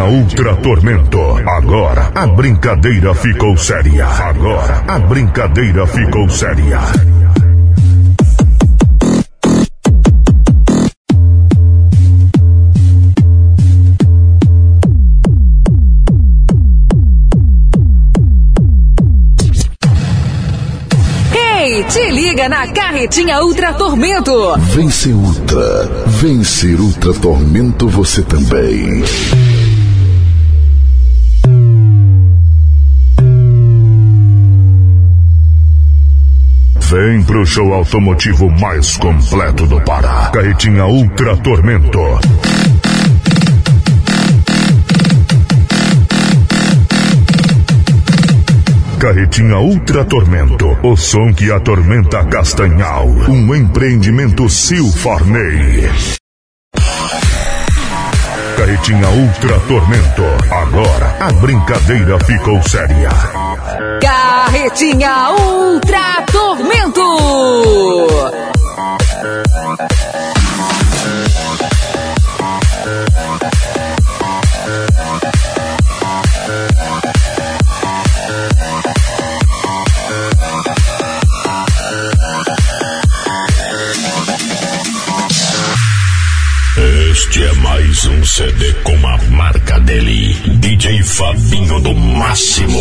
Carretinha Ultra Tormento. Agora a brincadeira ficou séria. Agora a brincadeira ficou séria. Te liga na Carretinha Ultra Tormento. Vence Ultra. Vence Ultra Tormento você também. Vem pro show automotivo mais completo do Pará. Carretinha Ultra Tormento. Carretinha Ultra Tormento, o som que atormenta Castanhal. Um empreendimento Sil Farney. Carretinha Ultra Tormento. Agora a brincadeira ficou séria. Carretinha Ultra Tormento. Este é mais um CD com a marca dele, DJ Fabinho do Máximo.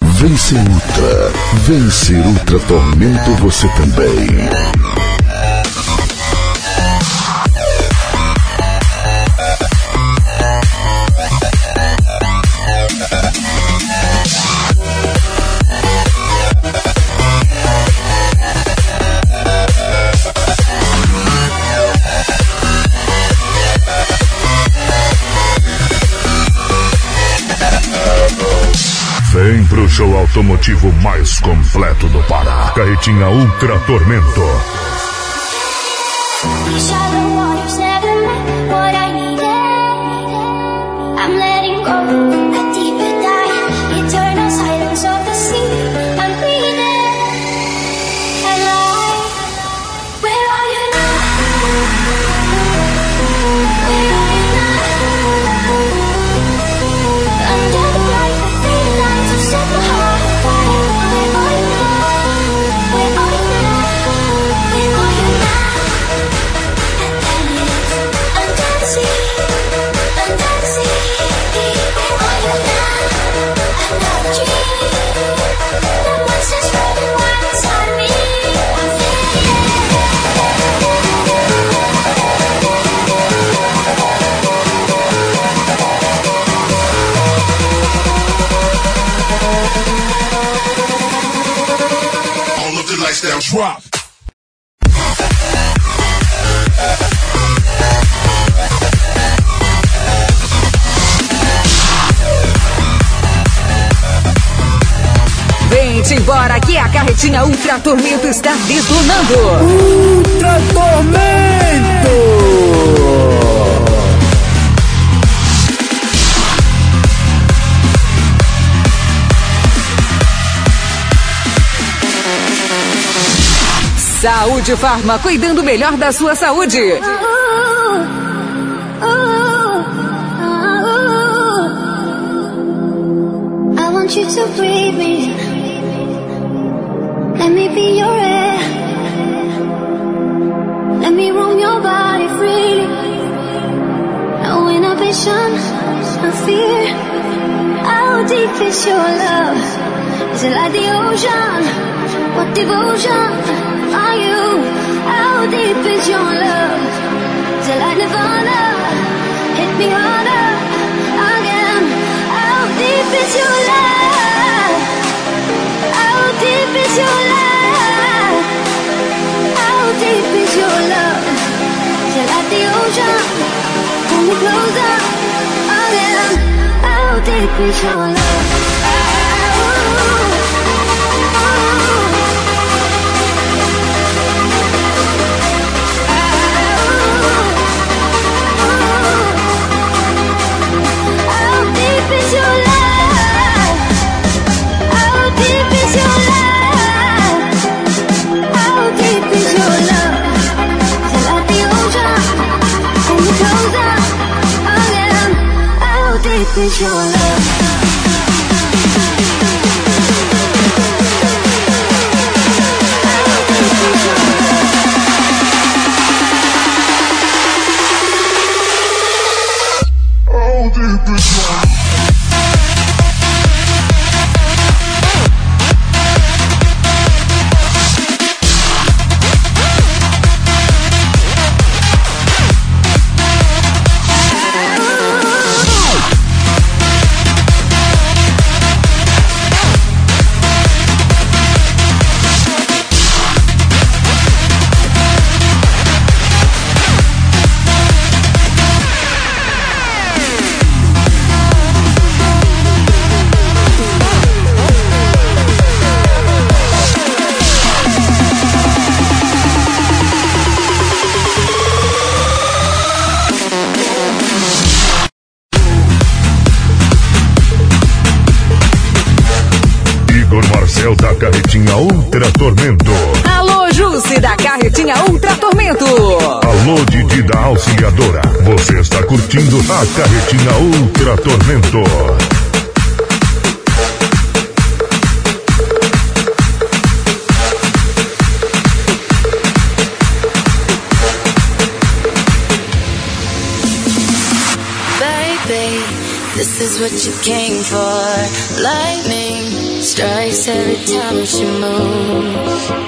Vence Ultra. Vence Ultra Tormento você também. Show automotivo mais completo do Pará. Carretinha Ultra Tormento. Que a carretinha Ultra Tormento está detonando. Ultra Tormento! Saúde Farma, cuidando melhor da sua saúde. I want you to breathe me. Let me be your air. Let me roam your body freely. No inhibition, no fear. I'll deep is your love? Is it like the ocean? What devotion are you? How deep is your love? Is it like Nirvana? Hit me harder again. How deep is your love? you closer, up again. I'll deeply show love. Is your love? Carretinha Ultra Tormento. Alô, Jusce da Carretinha Ultra Tormento. Alô, Didi da Auxiliadora. Você está curtindo a Carretinha Ultra Tormento. Every time she moves.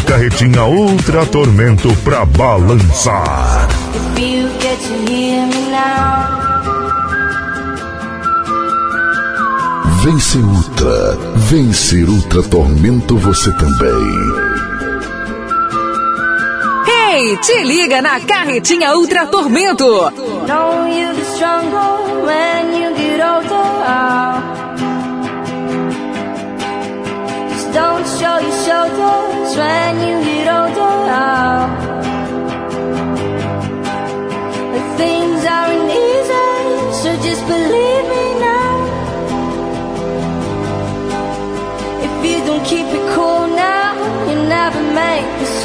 carretinha Ultra Tormento pra balançar. Vence Ultra, vencer Ultra Tormento você também. Ei, hey, te liga na carretinha Ultra Tormento.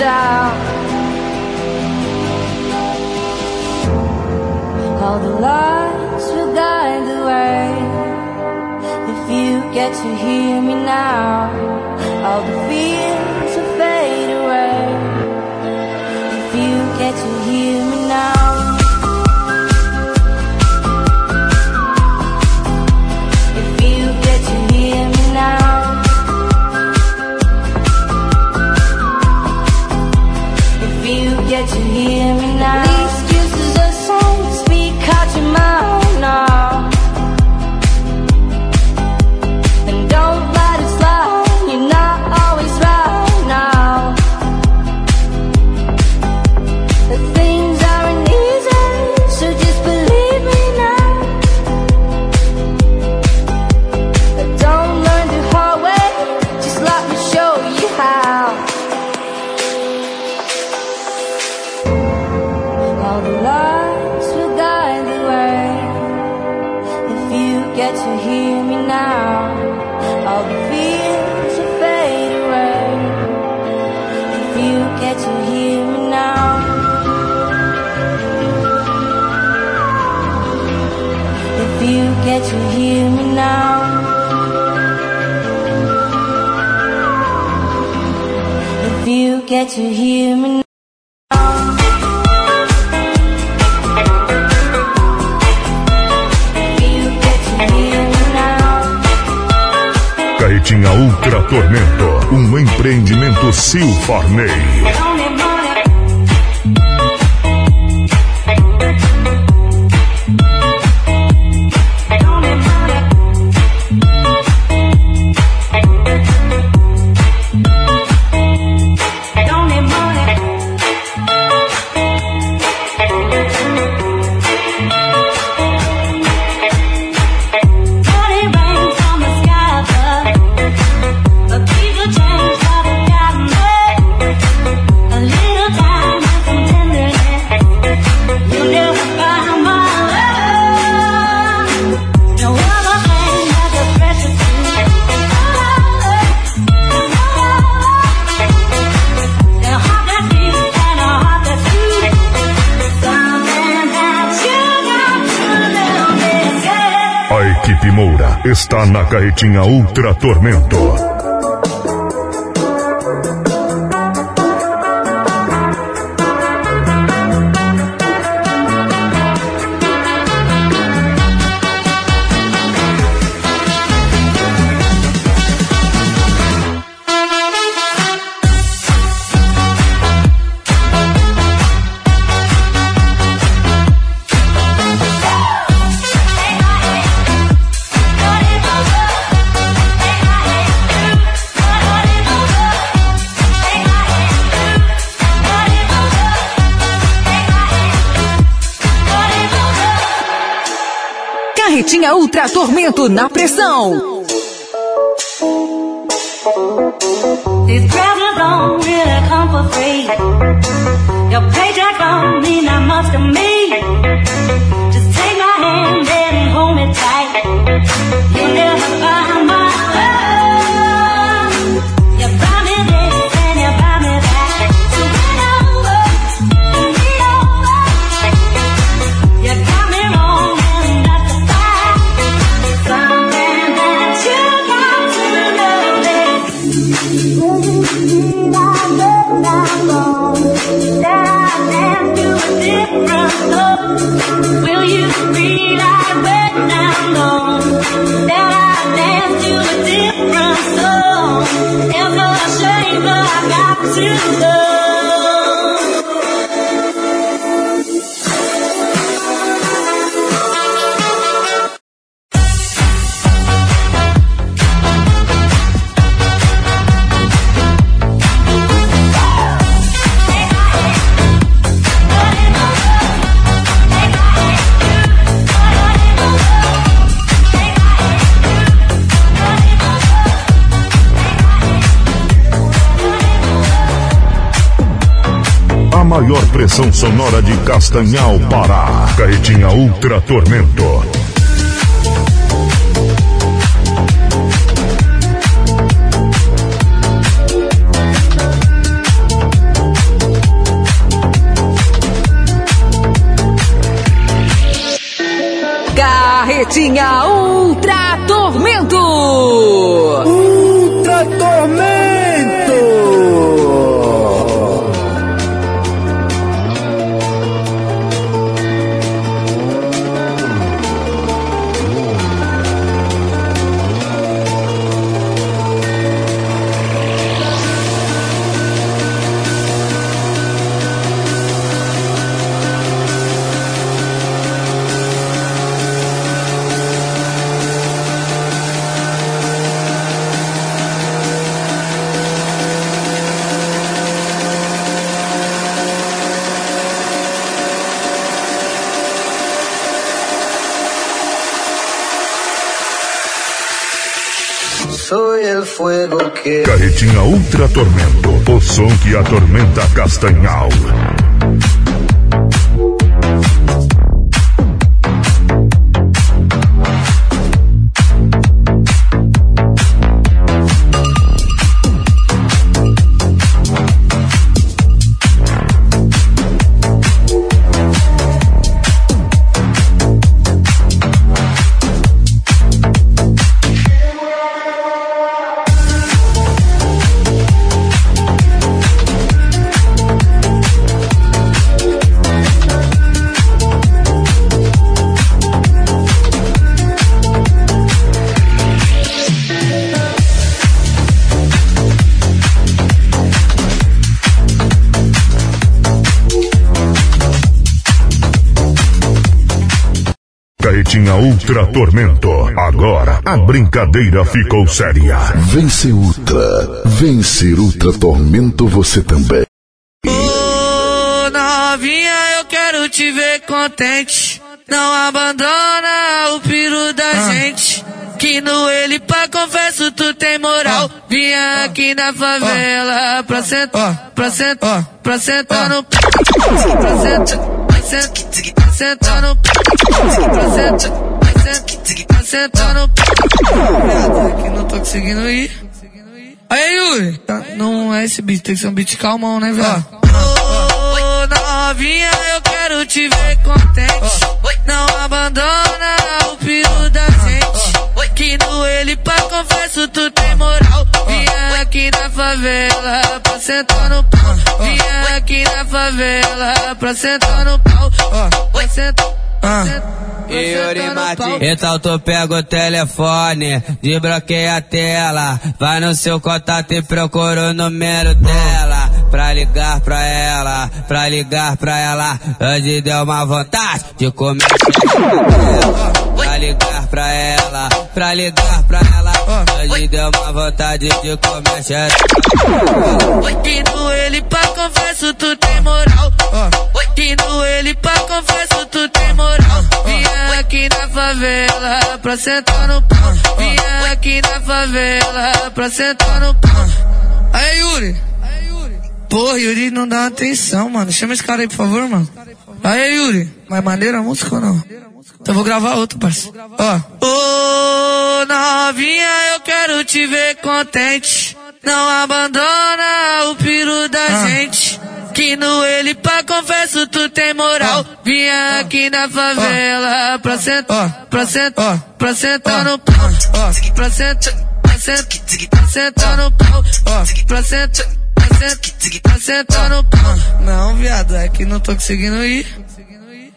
out. All the lights will guide the way. If you get to hear me now All the fears will fade away. If you get to hear me now. A Ultra Tormento, um empreendimento Silfarney. está na carretinha Ultra Tormento. Tormento na pressão. Maior pressão sonora de Castanhal, Pará. Carretinha Ultra Tormento. Carretinha Ultra Tormento. Ultra Tormento! Carretinha Ultra Tormento. O som que atormenta Castanhal. Ultra Tormento. Agora a brincadeira ficou séria. Vence Ultra. Vencer Ultra Tormento você também. Ô novinha, eu quero te ver contente. Não abandona o piro da gente. Que no ele pra confesso tu tem moral. Vinha aqui na favela pra sentar, pra sentar, pra sentar no. Pra sentar, pra sentar, pra sentar no Viado, aqui não tô conseguindo ir. Aí, Yuri, tá, não é esse beat, tem que ser um beat calmão, né, velho? Ô, novinha, eu quero te ver contente. Não abandona o piro da gente. Que no ele pra confesso tu tem moral. Vinha aqui na favela pra sentar no pau. Vinha aqui na favela pra sentar no pau. Pra sentar. Pra sentar no pau. Então tu pega o telefone, desbloqueia a tela, vai no seu contato e procura o número dela. Pra ligar pra ela, pra ligar pra ela, hoje deu uma vontade de comer. Pra ligar pra ela, pra ligar pra ela, hoje deu uma vontade de comer no ele pra confesso tu tem moral. No ele pra confesso aqui na favela pra sentar no pau. Vinha aqui na favela pra sentar no pau. Aí, Yuri. Porra, Yuri não dá atenção, mano. Chama esse cara aí, por favor, mano. Aí, Yuri. Mas maneira a música ou não? Então eu vou gravar outro, parceiro. Ó. Ô, novinha, eu quero te ver contente. Não abandona o piro da gente. Que no ele pra confesso tu tem moral. Vinha aqui na favela pra sentar, pra sentar, pra sentar no pau. Pra sentar, pra sentar, pra sentar no pau. Pra sentar, pra sentar, no pau. Não, viado, é que não tô conseguindo ir.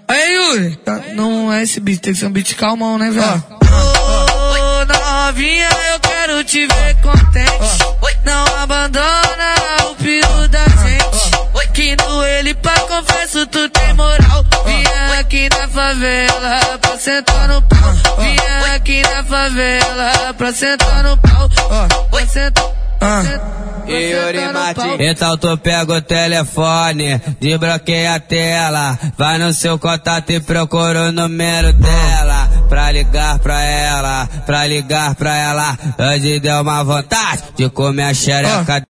Aí, Yuri, tá, não é esse beat, tem que ser um beat calmão, né, velho? Ô, novinha, eu quero te ver contente. Não abandona o piro da aqui no ele pra confesso tu tem moral. Vinha aqui na favela pra sentar no pau. Vinha aqui na favela pra sentar no pau. Pra sentar. Yuri ah. Martins. Então tu pega o telefone, desbloqueia a tela, vai no seu contato e procura o número dela. Pra ligar pra ela, pra ligar pra ela, hoje deu uma vontade de comer a xereca. Ah.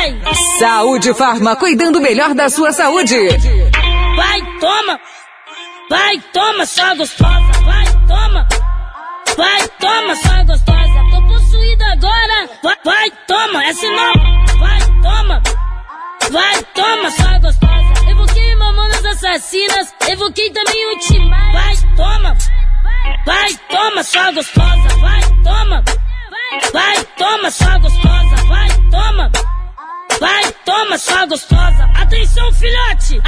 Vai! Saúde Farma, cuidando melhor da sua saúde. Vai, toma! Vai, toma, só gostosa! Vai, toma! Vai, toma, só gostosa! Tô possuída agora! Vai, vai, toma, é sinal! Vai, toma! Vai, toma, só gostosa! Evoquei mamonas assassinas, evoquei também o timar! Vai, toma! Vai, toma, só gostosa! Vai, toma! Vai, toma, só gostosa! Vai, toma! Vai, toma, só gostosa! Atenção, filhote!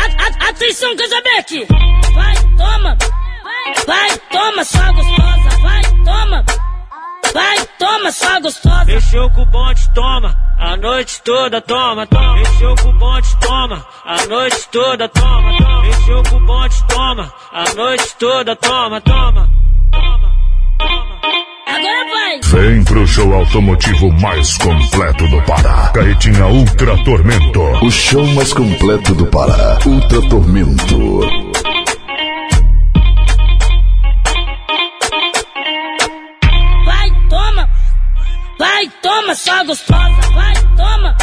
Atenção, Casabeck! Vai, toma! Vai, toma, só gostosa! Vai, toma! Vai, toma, só gostosa! Mexeu com o bonde, toma! A noite toda, toma, toma! Mexeu com o bonde, toma! A noite toda, toma, toma! Mexeu com o bonde, toma! A noite toda, toma, toma! Agora vai! Vem pro show automotivo mais completo do Pará. Carretinha Ultra Tormento. O show mais completo do Pará. Ultra Tormento. Vai, toma! Vai, toma, só gostosa! Vai, toma!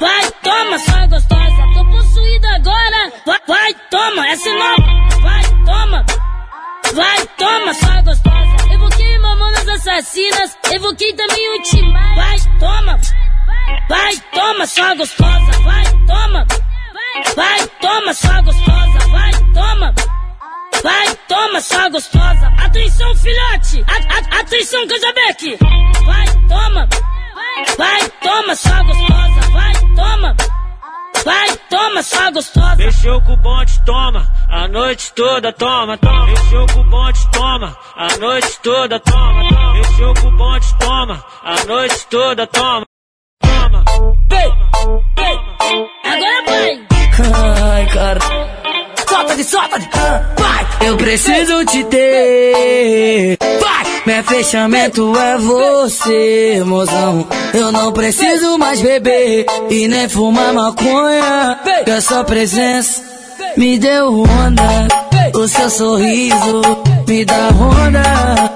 Vai, toma, só gostosa! Tô possuída agora! Vai, vai toma, é sinal! Vai, toma! Vai, toma, só gostosa! Assassinas, evoquei também o timar! Vai, toma! Vai, toma, só gostosa! Vai, toma! Vai, toma, só gostosa! Vai, toma! Vai, toma, só gostosa! Atenção, filhote! A, a, atenção, Casabeck! Vai, toma! Vai, toma, só gostosa! Gostosa! Mexeu com o bonde, toma! A noite toda, toma, toma! Mexeu com o bonde, toma! A noite toda, toma, toma! Mexeu com o bonde, toma! A noite toda, toma! Toma! Agora vai! Ai, cara. Solta de, solta de. Vai! Eu preciso te ter. Vai! Meu fechamento é você, mozão. Eu não preciso mais beber e nem fumar maconha. Que a sua presença me deu onda. O seu sorriso me dá onda.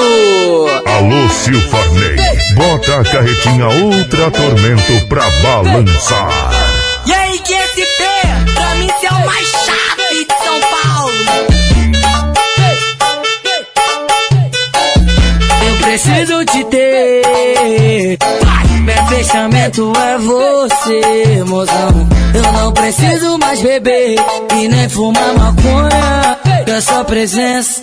Alô, Silfarney. Bota a carretinha Ultra Tormento pra balançar. E aí, QSP? Pra mim, você é o mais chato de São Paulo. Eu preciso te ter. Meu fechamento é você, mozão. Eu não preciso mais beber e nem fumar maconha. Que a sua presença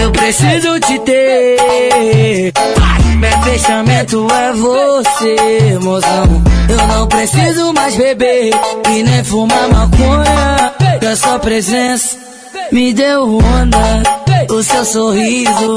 Eu preciso te ter. Meu fechamento é você, mozão. Eu não preciso mais beber e nem fumar maconha. Que a sua presença me deu onda. O seu sorriso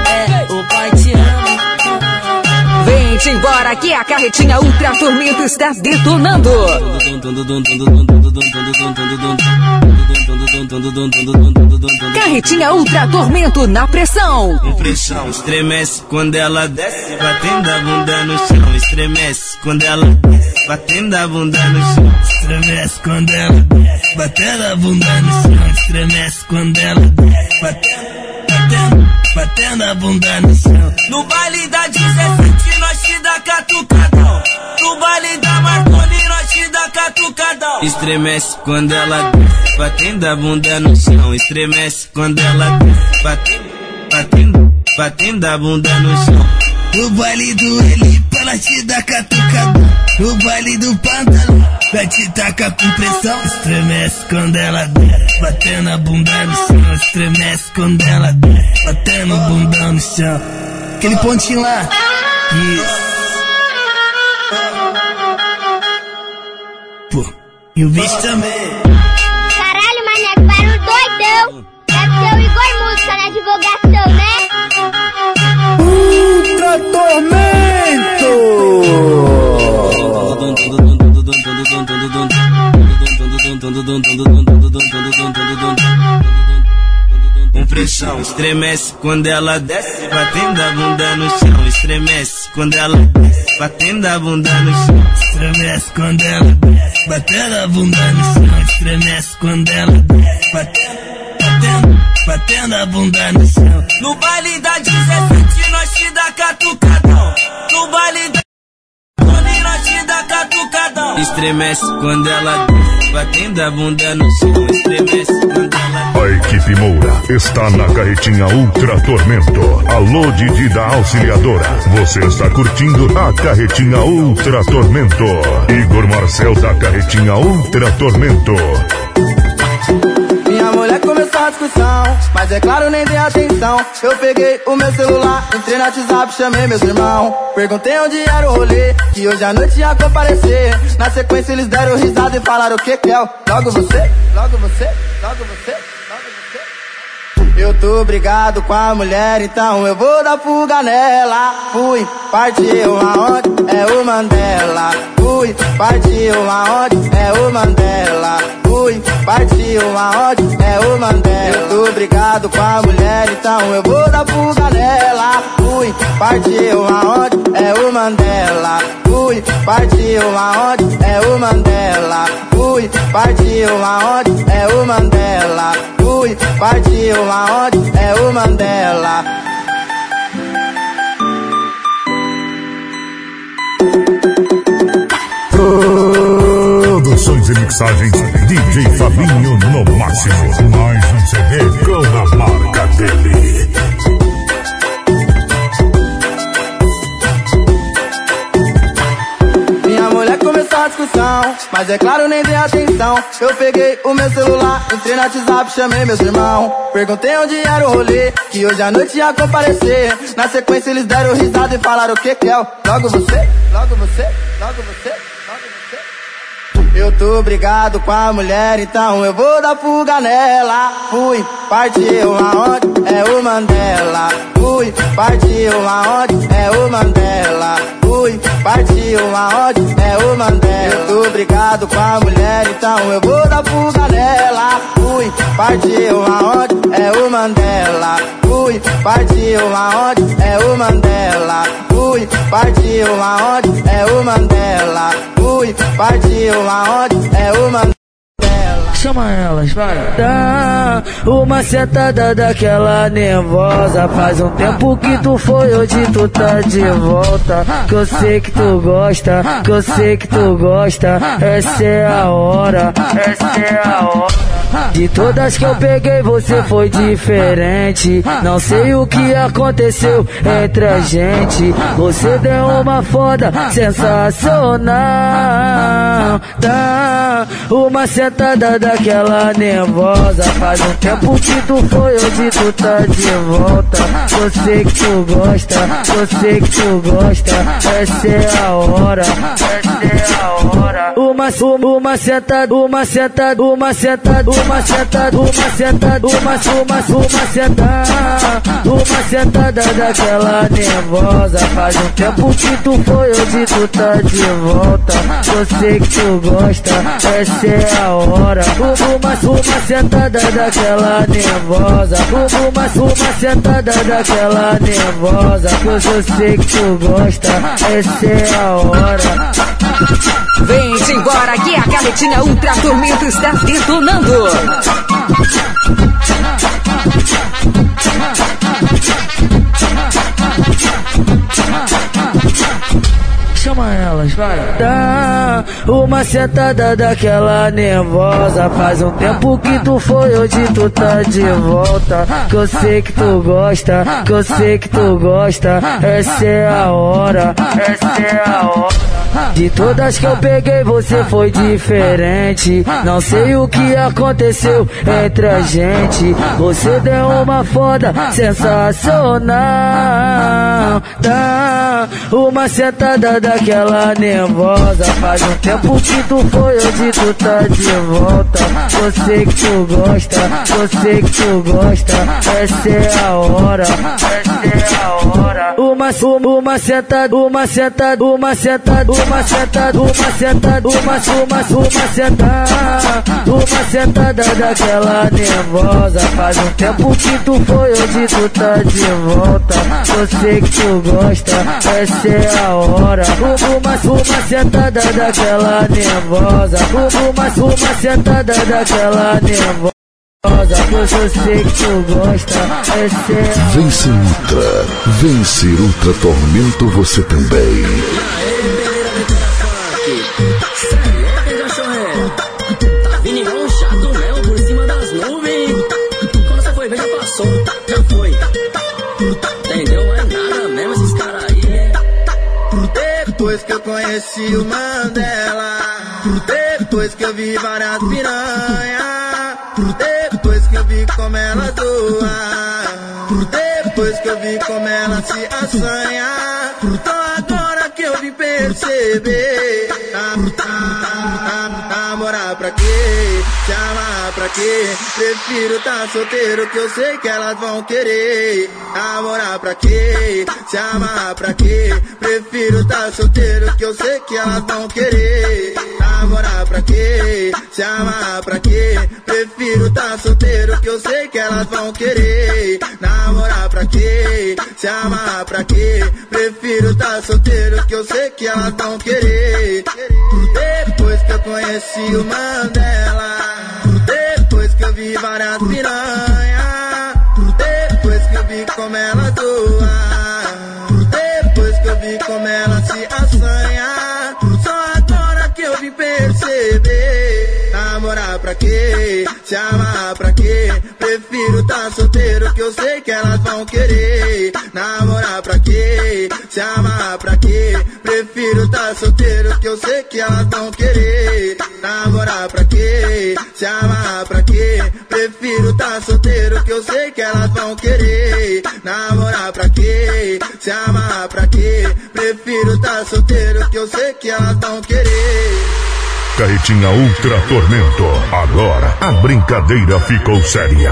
É, o pai te ama. Vem te embora que a carretinha Ultra Tormento está detonando. Carretinha Ultra Tormento na pressão. Pressão, estremece quando ela desce, batendo a bunda no chão. Estremece quando ela desce, batendo a bunda no chão. Estremece quando ela desce, batendo a bunda no chão. Estremece quando ela desce, batendo, batendo, batendo a bunda no chão. No baile da 17 nós te dá catucadão. No baile da Marconi nós te dá catucadão. Estremece quando ela desce, batendo a bunda no chão. Estremece quando ela desce, batendo, batendo, batendo a bunda no chão. No baile do Elipa ela te dá catucadão. No baile do pantalão vai te tacar com pressão. Estremece quando ela desce, batendo a bunda no chão. Estremece quando ela desce, batendo a bunda no chão. Aquele pontinho lá. Isso. Pô, e o bicho também. Caralho, maneco, barulho doidão. Deve ser o Igor Música na divulgação, né? Ultra Com pressão, estremece quando ela desce, batendo a bunda no chão. Estremece quando ela desce, batendo a bunda no chão. Estremece quando ela desce, batendo a bunda no chão. Estremece quando ela desce, batendo, batendo, a bunda no chão. No baile da 17 nós te dá catucadão. No baile da dá catucadão. Estremece quando ela desce, batendo a bunda no chão. Estremece quando ela A equipe Moura está na carretinha Ultra Tormento. Alô, Didi da Auxiliadora. Você está curtindo a carretinha Ultra Tormento. Igor Marcel da carretinha Ultra Tormento. Minha mulher começou a discussão, mas é claro, nem dei atenção. Eu peguei o meu celular, entrei no WhatsApp, chamei meus irmãos. Perguntei onde era o rolê, que hoje à noite ia comparecer. Na sequência eles deram risada e falaram o que que é? Logo você, logo você, logo você. Eu tô brigado com a mulher, então eu vou dar fuga nela. Fui, partiu aonde? É o Mandela. Fui, partiu aonde? É o Mandela. Fui, partiu aonde? É o Mandela. Eu tô brigado com a mulher, então eu vou dar fuga nela. Fui, partiu aonde? É o Mandela. Fui, partiu aonde? É o Mandela. Fui, partiu aonde? É o Mandela. Fui, partiu aonde? É o Mandela. Produções e mixagens DJ Fabinho no máximo. Mais um CD com a marca dele. Discussão, mas é claro, nem dei atenção. Eu peguei o meu celular, entrei no WhatsApp, chamei meus irmãos. Perguntei onde era o rolê, que hoje à noite ia comparecer. Na sequência eles deram risada e falaram o que que é? Logo você, logo você, logo você. Tô brigado com a mulher, então eu vou dar fuga nela. Fui, partiu aonde? É o Mandela. Fui, partiu aonde? É o Mandela. Fui, partiu aonde? É o Mandela. Eu tô brigado com a mulher, então eu vou dar fuga nela. Fui, partiu aonde? É o Mandela. Fui, partiu aonde? É o Mandela. Fui, partiu aonde? É o Mandela. Fui, partiu aonde? É o Mandela. Chama elas, vai. Dá uma sentada daquela nervosa. Faz um tempo que tu foi, hoje tu tá de volta. Que eu sei que tu gosta, que eu sei que tu gosta. Essa é a hora, essa é a hora. De todas que eu peguei, você foi diferente. Não sei o que aconteceu entre a gente. Você deu uma foda sensacional. Dá uma sentada daquela nervosa. Faz um tempo que tu foi, hoje tu tá de volta. Eu sei que tu gosta, eu sei que tu gosta. Essa é a hora, essa é a hora. Uma, uma, uma sentada, uma sentada, uma sentada, uma sentada, uma sentada, uma, uma, uma sentada, uma sentada daquela nervosa. Faz um tempo que tu foi, hoje tu tá de volta. Eu sei que tu gosta, essa é a hora. Uma, uma sentada daquela nervosa. Uma, uma sentada daquela nervosa. Que eu sei que tu gosta, essa é a hora. Vem-te embora que a carretinha Ultra Tormento está detonando. Chama elas, vai. Dá uma sentada daquela nervosa. Faz um tempo que tu foi, hoje tu tá de volta. Que eu sei que tu gosta, que eu sei que tu gosta. Essa é a hora, essa é a hora. De todas que eu peguei, você foi diferente. Não sei o que aconteceu entre a gente. Você deu uma foda sensacional. Dá uma sentada daquela nervosa. Faz um tempo que tu foi, hoje tu tá de volta. Eu sei que tu gosta, eu sei que tu gosta. Essa é a hora, essa é a hora. Uma, uma, uma sentada, uma sentada, uma sentada, uma sentada, uma sentada, uma, uma, uma sentada, uma sentada daquela nervosa. Faz um tempo que tu foi, hoje tu tá de volta. Eu sei que tu gosta, essa é a hora. Uma, uma sentada daquela nervosa. Uma, uma sentada daquela nervosa. Que eu sei que tu gosta, essa é a Vence Ultra. Vencer Ultra Tormento você também. Conheci o Mandela, depois que eu vi várias piranha, depois que eu vi como ela doa, depois que eu vi como ela se assanha, então agora que eu vim perceber, namorar pra quê? Pra quê? Prefiro tá solteiro que eu sei que elas vão querer. Namorar pra quê? Se amar pra quê? Prefiro tá solteiro que eu sei que elas vão querer. Namorar pra quê? Se amar pra quê? Prefiro tá solteiro que eu sei que elas vão querer. Namorar pra quê? Se amar pra quê? Prefiro tá solteiro que eu sei que elas vão querer. Depois que eu conheci o Mandela, várias piranha, depois que eu vi como ela doa, depois que eu vi como ela se assanha, só agora que eu vim perceber. Namorar pra quê? Se amar pra quê? Prefiro tá solteiro que eu sei que elas vão querer. Namorar pra quê? Se amar pra quê? Prefiro tá solteiro que eu sei que elas vão querer. Namorar pra quê? Se amar pra quê? Prefiro tá solteiro que eu sei que elas vão querer. Namorar pra quê? Se amar pra quê? Prefiro tá solteiro que eu sei que elas vão querer. Carretinha Ultra Tormento. Agora a brincadeira ficou séria.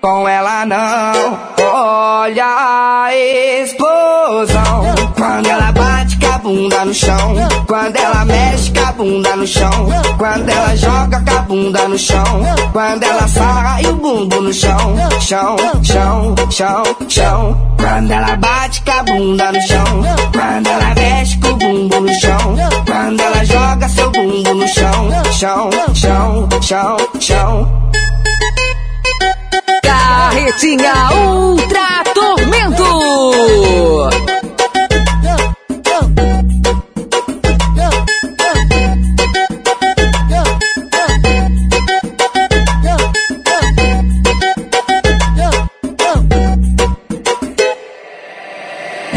com ela não. Olha a explosão quando ela bate com a bunda no chão. Quando ela mexe com a bunda no chão. Quando ela joga com a bunda no chão. Quando ela sarra e o bumbo no chão. Chão, chão, chão, chão. Quando ela bate com a bunda no chão. Quando ela mexe com o bumbo no chão. Quando ela joga seu bumbo no chão. Chão, chão, chão, chão. Carretinha Ultra Tormento.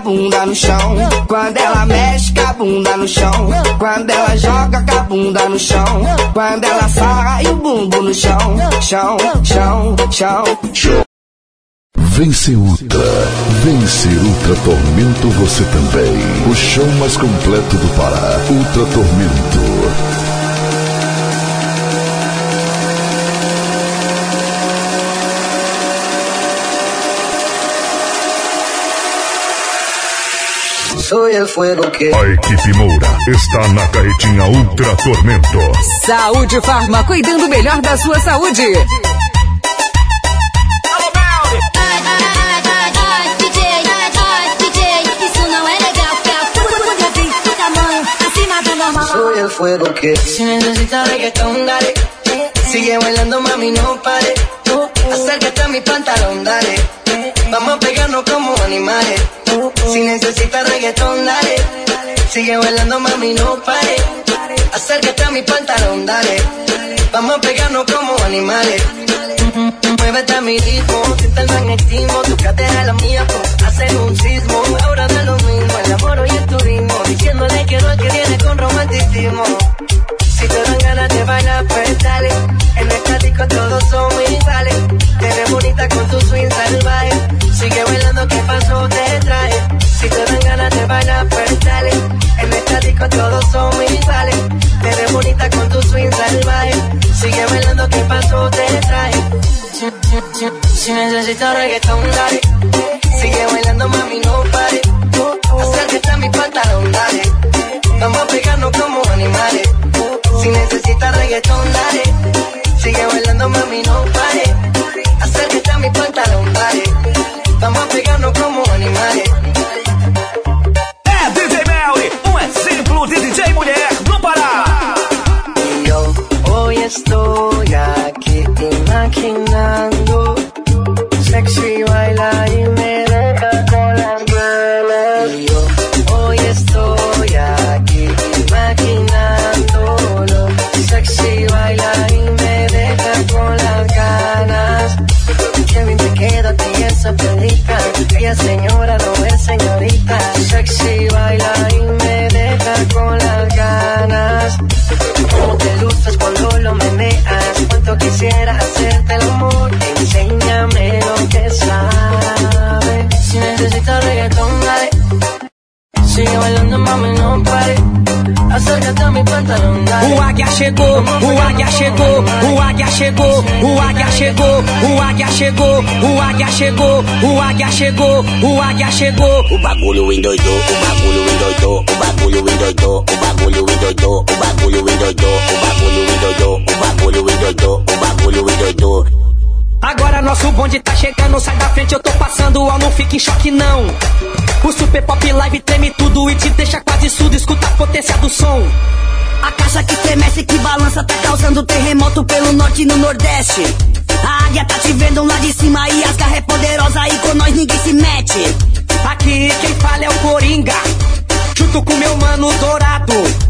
bunda no chão. Quando ela mexe com a bunda no chão. Quando ela joga com a bunda no chão. Quando ela sarra e o bumbo no chão. Chão, chão, chão. Vence Ultra. Vence Ultra Tormento você também. O show mais completo do Pará. Ultra Tormento. Soy el fuego que. A equipe Moura está na carretinha Ultra Tormento. Saúde Farma, cuidando melhor da sua saúde. Que Si necesitas reggaetón, dale Sigue bailando, mami, no pare Acércate a mi pantalón, dale Vamos a pegarnos como animales si necesitas reggaetón, dale. Sigue bailando, mami, no pare. Acércate a mi pantalón, dale. Vamos a pegarnos como animales. Muévete a mi ritmo, siente el magnetismo. Tu cadera la mía, pues hacen un sismo. Ahora da lo mismo, el amor y el turismo. Diciéndole que no es que viene con romanticismo. Si te dan ganas de bailar, pues dale. Estático todos son iguales. Te ves bonita con tu swing salvaje. Sigue bailando, ¿qué pasó? Te trae. Si te dan ganas de bailar, pues dale. En el estático todos son iguales. Te ves bonita con tu swing salvaje. Sigue bailando, ¿qué pasó? Te trae. Si necesitas reggaetón, dale. Sigue bailando, mami, no pare. Acércate a mi pantalón, dale. Vamos a pegarnos como animales. Si necesitas reggaetón, dale. Sigue bailando, mami, no pare. Acércate a mi pantalón, dale. Vamos a pegarnos como animales. É DJ Melly, um exemplo de DJ mulher no Pará. Yo hoy estoy aquí imaginando sexy baila y señora no es señorita. Sexy baila y me deja con las ganas. Cómo te luces cuando lo meneas, cuánto quisiera hacerte Bailando, mami, no pare. Acércate a mi pantalón, dale. O águia chegou, o águia chegou, o águia chegou, o águia chegou, o águia chegou, o águia chegou, o águia chegou, o águia chegou. O bagulho endoidou, o bagulho endoidou, o bagulho endoidou, o bagulho endoidou, o bagulho endoidou, o bagulho endoidou, o bagulho endoidou, o bagulho endoidou. Agora nosso bonde tá chegando, sai da frente, eu tô passando, ó, não fique em choque não. O Super Pop Live treme tudo e te deixa quase surdo, escuta a potência do som. A caixa que estremece, que balança, tá causando terremoto pelo norte e no nordeste. A águia tá te vendo lá de cima e as garras é poderosa e com nós ninguém se mete. Aqui quem fala é o Coringa, junto com meu mano dourado.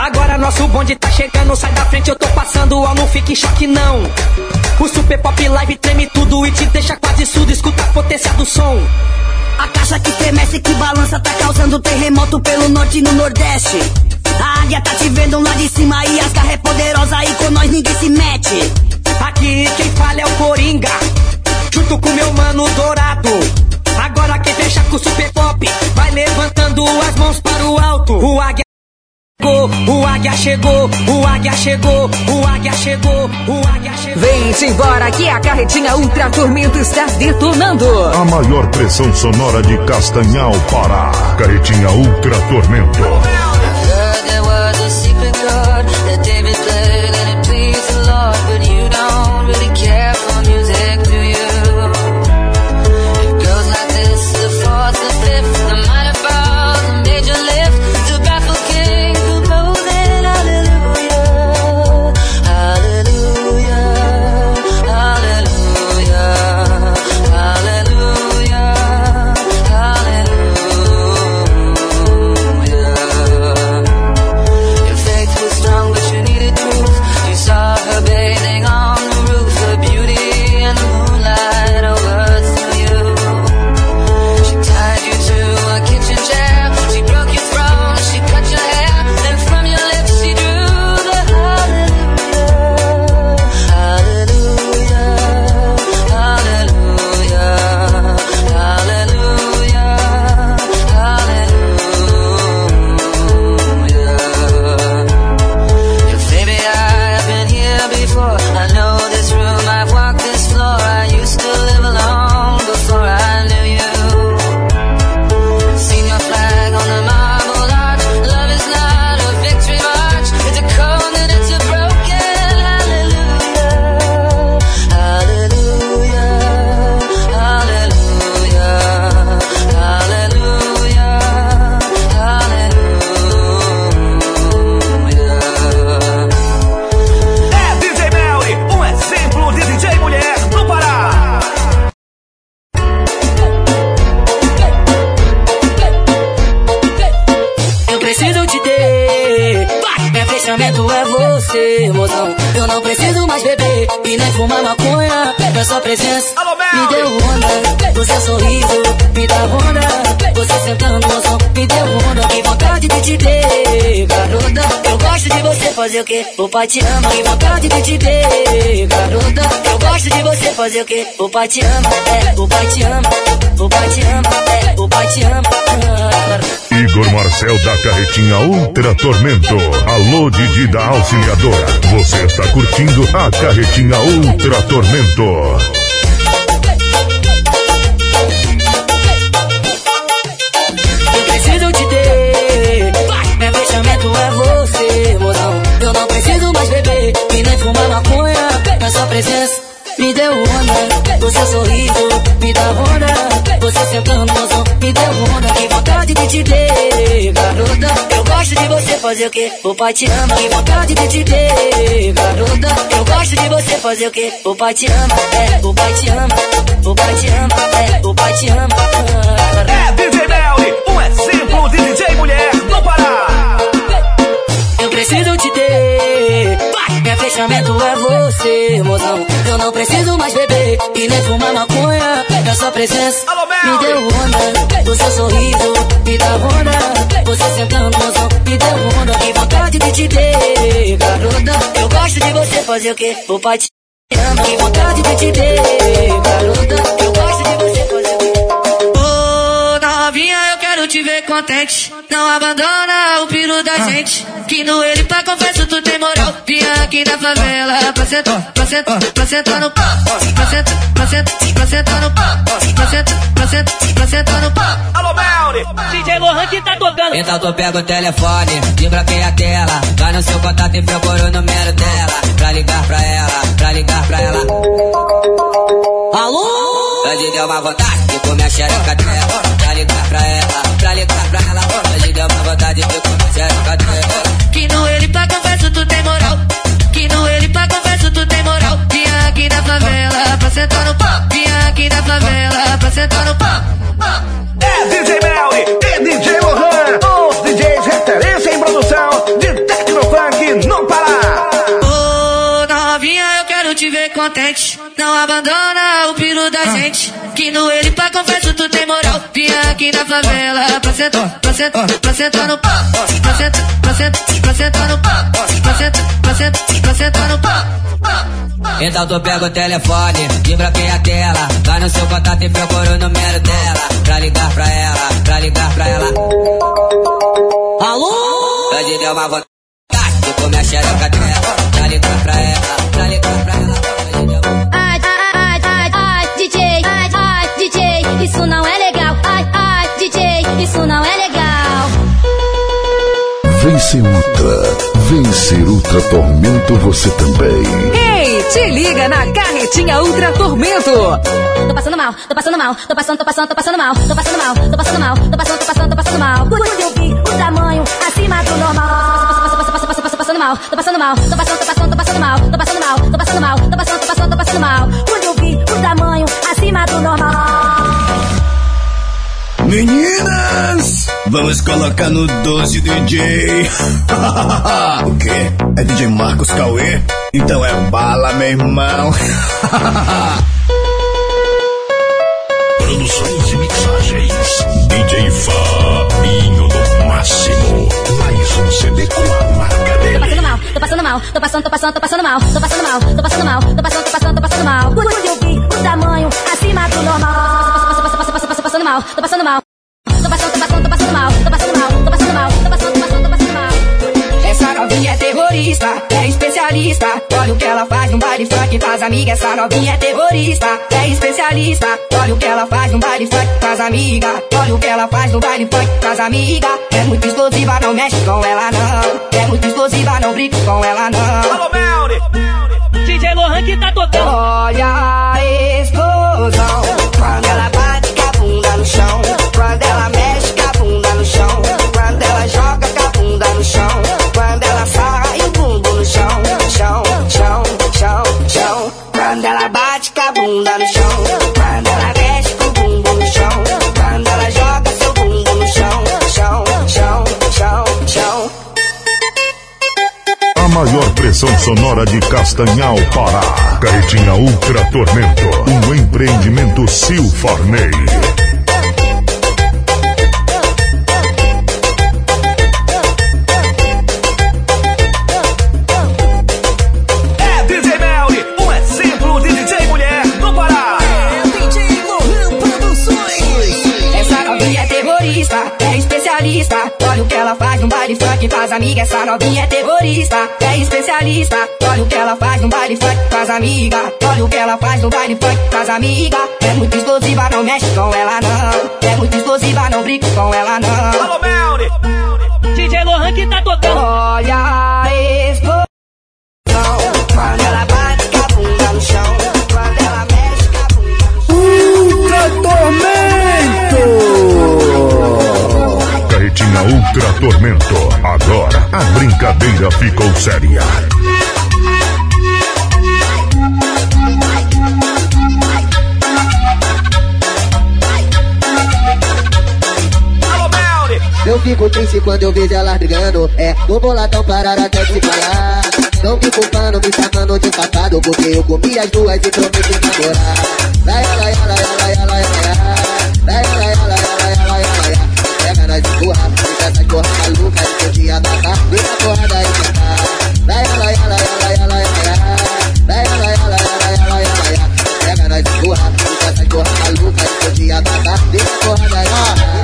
Agora nosso bonde tá chegando, sai da frente, eu tô passando, ó, não fique em choque não. O Super Pop Live treme tudo e te deixa quase surdo, escuta a potência do som. A caixa que estremece, que balança, tá causando terremoto pelo norte e no nordeste. A águia tá te vendo lá de cima e as garras é poderosa e com nós ninguém se mete. Aqui quem fala é o Coringa, junto com meu mano Dourado. Agora quem fecha com o Super Pop, vai levantando as mãos para o alto. O águia o águia chegou, o águia chegou, o águia chegou, o águia chegou. Vem-te embora que a carretinha Ultra Tormento está detonando. A maior pressão sonora de Castanhal, Pará. Carretinha Ultra Tormento. Fazer o quê? O pai te ama. Que vontade de te ter, garota. Eu gosto de você fazer o quê? O pai te ama. É, o pai te ama. O pai te ama. É, o pai te ama. Igor Marcel da Carretinha Ultra Tormento. Alô, Didi da Auxiliadora. Você está curtindo a Carretinha Ultra Tormento. Presença me deu onda. O seu sorriso me dá onda. Você sentando, mozão, me deu onda. Que vontade de te ter, garota. Eu gosto de você fazer o quê? O pai te ama. Que vontade de te ter, garota. Eu gosto de você fazer o quê? O pai te ama. É, o pai te ama. O pai te ama. É, o pai te ama. É DJ Melly, um exemplo de DJ mulher no Pará. Preciso te ter. Meu fechamento é você, mozão. Eu não preciso mais beber e nem fumar maconha. É sua presença me deu onda. O seu sorriso me dá onda. Você sentando, mozão, me deu onda. Que vontade de te ter, garota. Eu gosto de você fazer o quê? O pai te ama. Que vontade de te ter, garota. Eu gosto de você fazer o quê? Ô, novinha, eu quero te ver contente. Não abandona o piro da gente. Que no ele pra confesso tu tem moral. Vinha aqui na favela pra sentar, pra sentar, pra sentar no pau. Pra sentar, pra sentar, pra sentar no pau. Pra sentar, pra sentar, pra sentar no pau. Alô, Melly. DJ Lohan que tá tocando. Então tu pega o telefone, desbloqueia a tela. Vai no seu contato e procura o número dela. Pra ligar pra ela, pra ligar pra ela. Alô? Hoje deu uma vontade de comer a xereca dela. Pra ligar pra ela, ligar pra ela. Hoje deu uma vontade de comer a xereca dela. Que no ele pra confesso tu tem moral. Que no ele pra confesso tu tem moral. Vinha aqui na favela pra sentar no pau. Vinha aqui na favela pra sentar no pau. É DJ Melly e DJ Lohan, os DJs referência em produção de Tecnofunk no Pará. Ô novinha, eu quero te ver contente. Não abandona o piro da gente. Que no ele pra confesso tu tem moral. Vinha aqui na favela pra sentar, pra sentar, pra sentar no pau. Pra sentar, pra sentar, pra sentar no pau. Pra sentar, pra sentar, pra sentar no pau. Então tu pega o telefone, desbloqueia a tela. Vai no seu contato e procura o número dela. Pra ligar pra ela, pra ligar pra ela. Alô? Hoje deu uma vontade de comer a xereca dela. Pra ligar pra ela, pra ligar pra ela. Isso não é legal. Ai, ai, DJ, isso não é legal. Vence Ultra. Vencer Ultra Tormento você também. Ei, te liga na carretinha Ultra Tormento. Tô passando mal, tô passando mal, tô passando, tô passando, tô passando mal, tô passando mal, tô passando mal, tô passando, tô passando, tô passando mal. Quando eu vi o tamanho acima do normal. Tô passando mal, tô passando mal, tô passando, tô passando, tô passando mal, tô passando mal, tô passando mal, tô passando, tô passando, tô passando mal. Quando eu vi o tamanho acima do normal. Meninas, vamos colocar no 12 DJ. o quê? É DJ Marcos Cauê? Então é bala, meu irmão. Produções e mixagens. DJ Fabinho do Máximo. Mais um CD com a marca dele. passando mal, tô passando mal, tô passando, tô passando, tô passando mal, tô passando mal, tô passando mal, tô passando, tô passando, tô passando mal. Quando eu vi o tamanho acima do normal. Tô passando mal, tô passando mal. Tô passando, tô passando, tô passando mal, tô passando mal, tô passando mal, tô passando, passando, tô passando mal. Essa novinha é terrorista, é especialista. Olha o que ela faz no baile funk, faz amiga. Essa novinha é terrorista, é especialista. Olha o que ela faz no baile funk, faz amiga. Olha o que ela faz no baile funk, faz amiga. É muito explosiva, não mexe com ela não. É muito explosiva, não brinca com ela não. Alô, Melly! DJ Lohan que tá tocando. Olha a explosão. Maior pressão sonora de Castanhal, Pará. Carretinha Ultra Tormento. Um empreendimento Sil Farney. Olha o que ela faz no baile funk, faz amiga. Essa novinha é terrorista, é especialista. Olha o que ela faz no baile funk, faz amiga. Olha o que ela faz no baile funk, faz amiga. É muito explosiva, não mexe com ela não. É muito explosiva, não brinca com ela não. Alô, Melly! DJ Lohan que tá tocando. Olha Ultra Tormento. Agora a brincadeira ficou séria. Eu fico triste quando eu vejo elas brigando. É, tô boladão parar até se falar. Não me culpando, me chamando de safado. Porque eu comi as duas e prometi namorar. Lai, lai, lai, lai, lai, lai, lai, lai, lai, lai, lai. Pega nós empurrar. Deixa nós correr maluca, e o dia da tá. Vem na porra da esquentar. Laia, laia, laia, laia, laia, laia. Laia, laia, laia, laia, laia, laia. Pega nós empurrar.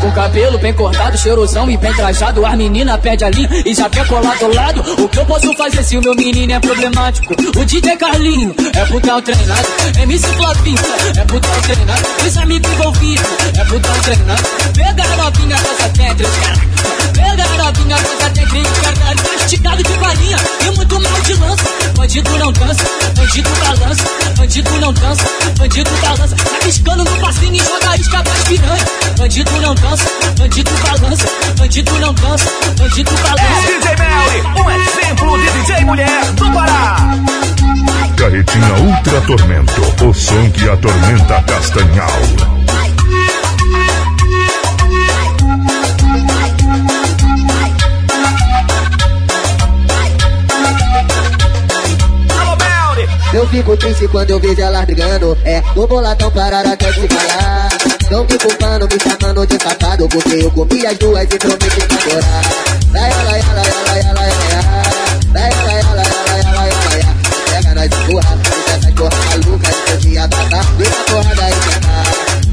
Com cabelo bem cortado, cheirosão e bem trajado. As meninas pede a linha e já quer colar do lado. O que eu posso fazer se o meu menino é problemático? O DJ Carlinho é putão treinado. MC Flavinho é putão treinado. Os amigos envolvidos é putão treinado. Pega a novinha com essa pedra, Pega novinha com essa pedrinha, caralho. Mastigado de farinha e muito mal de lança. Bandido não dança, bandido balança. Bandido não dança, bandido balança. Tá piscando no bandido não dança, bandido balança, bandido não dança, bandido balança. DJ Melly, um exemplo de DJ mulher do Pará. Carretinha Ultra Tormento, o som que atormenta Castanhal. Eu fico triste quando eu vejo elas brigando. É, tô boladão parar até te falar. Não me culpando, me chamando de safado. Porque eu comi as duas e prometi namorar. Vai, lá, lá, lá, lá, lá, lá. Vai, lá, lá, lá, lá, lá, lá, lá. Pega nós de porra, deixa essas porra malucas. Eu te abatar, vem na porrada aí,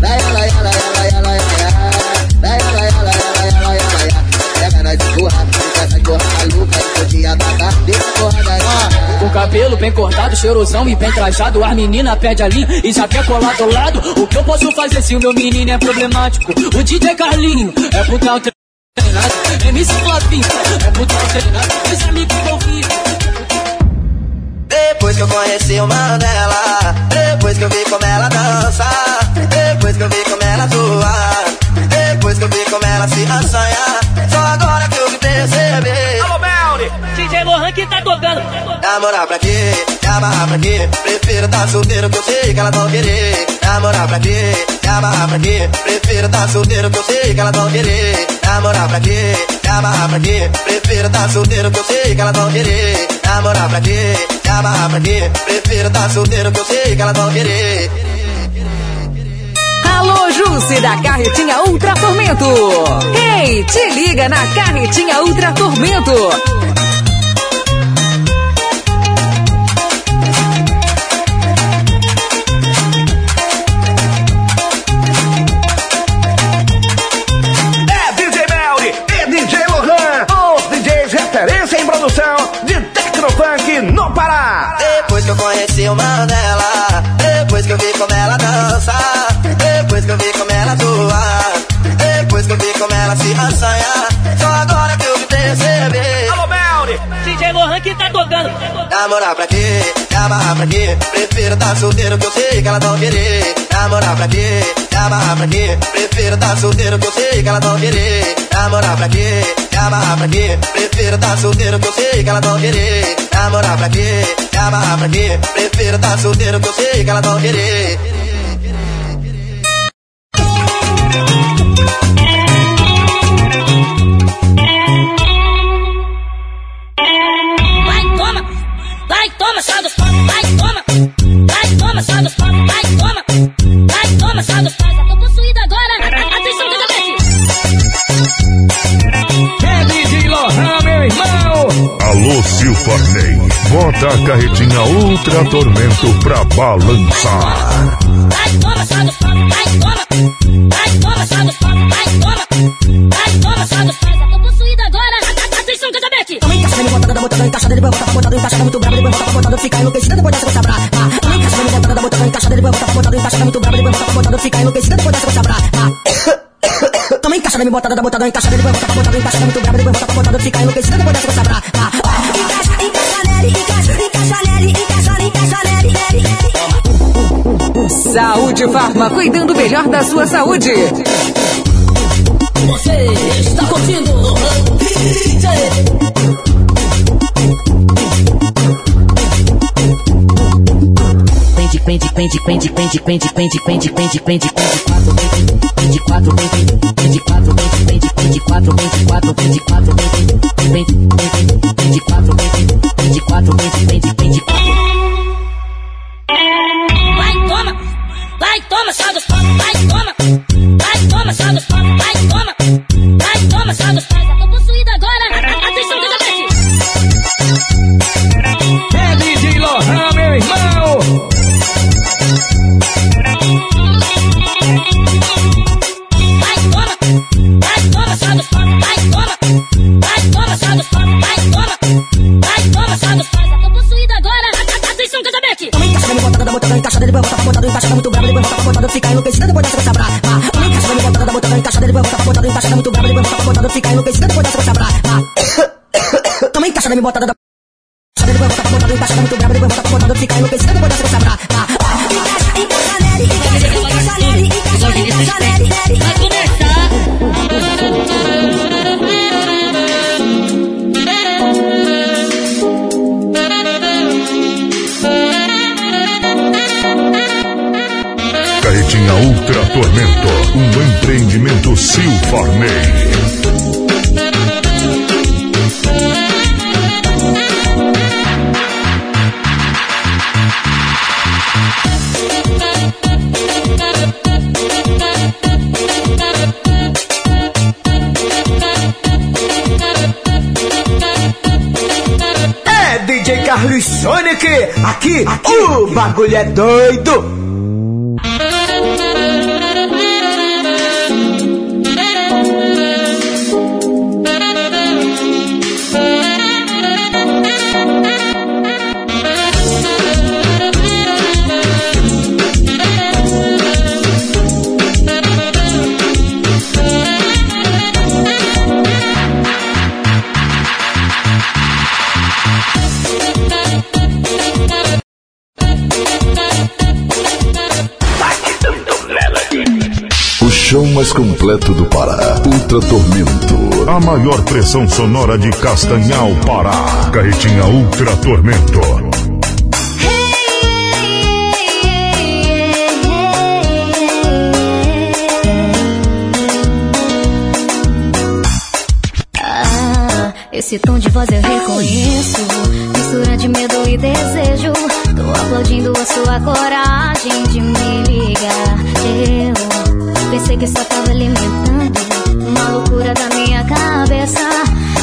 Vai, lá, lá, lá, lá, lá, cabelo bem cortado, cheirosão e bem trajado. As meninas pede a linha e já quer colar do lado. O que eu posso fazer se o meu menino é problemático? O DJ Carlinho é putão treinado. MC Flavinho é putão treinado. Esse amigo envolvido. Depois que eu conheci o mano dela, depois que eu vi como ela dança, depois que eu vi como ela atua, depois que eu vi como ela se assanha, só agora que eu me percebi. Lohan que tá tocando. Namorar pra quê? Me amarrar pra quê? Prefiro tá solteiro que eu sei que elas vão querer. Namorar pra quê? Me amarrar pra quê? Prefiro tá solteiro que eu sei que elas vão querer. Namorar pra quê? Me amarrar pra quê? Prefiro tá solteiro que eu sei que elas vão querer. Namorar pra quê? Me amarrar pra quê? Prefiro tá solteiro que eu sei que elas vão querer. Alô, Jusce da Carretinha Ultra Tormento. Ei, te liga na Carretinha Ultra Tormento. Namorar pra quê? Me amarrar pra quê? Prefiro tá solteiro que eu sei que elas vão querer. Namorar pra quê? Me amarrar pra quê? Prefiro tá solteiro que eu sei que elas vão querer. Namorar pra quê? Me amarrar pra quê? Prefiro tá solteiro que eu sei que elas vão querer. Namorar pra quê? Me amarrar pra quê? Prefiro tá solteiro que eu sei que elas vão querer. contra tormento pra balançar. Vai, toma, só dos pobres, vai, toma. Vai, toma, só dos pobres, vai, toma. Vai, toma, só dos pobres. Eu possuído agora. Tá atenção, Casamete. Toma encaixando, botando, tá botando, encaixada, depois tá bota, botando, encaixada, muito brabo, depois bota, botando, fica enlouquecida, depois dessa, ah, abrar. Toma encaixando, botando, botando, encaixada, depois bota, botando, muito brabo, depois bota, botando, fica enlouquecida, depois dessa, ah, abrar. Toma encaixada, me botada, botada, encaixada, depois bota, botando, encaixada, muito brabo, depois bota, botando, fica enlouquecida, depois dessa, você abrar. Encaixa, Saúde Farma, cuidando melhor da sua saúde. Você está curtindo Quente, quente, quente, quente, quente, quente, quente, quente, quente, quente, tem de quatro, tem tem de quatro, tem tem tem de quatro, tem de quatro, tem de quatro, tem tem tem tem de quatro, tem tem de quatro, tem tem tem de quatro. Vai toma, vai toma, só dos vai toma. What aqui, aqui o aqui. bagulho é doido. Ultra Tormento. A maior pressão sonora de Castanhal, Pará. Carretinha Ultra Tormento. Ah, esse tom de voz eu reconheço, mistura de medo e desejo. Tô aplaudindo a sua coragem de me ligar. Eu pensei que só tava alimentando uma loucura da minha cabeça.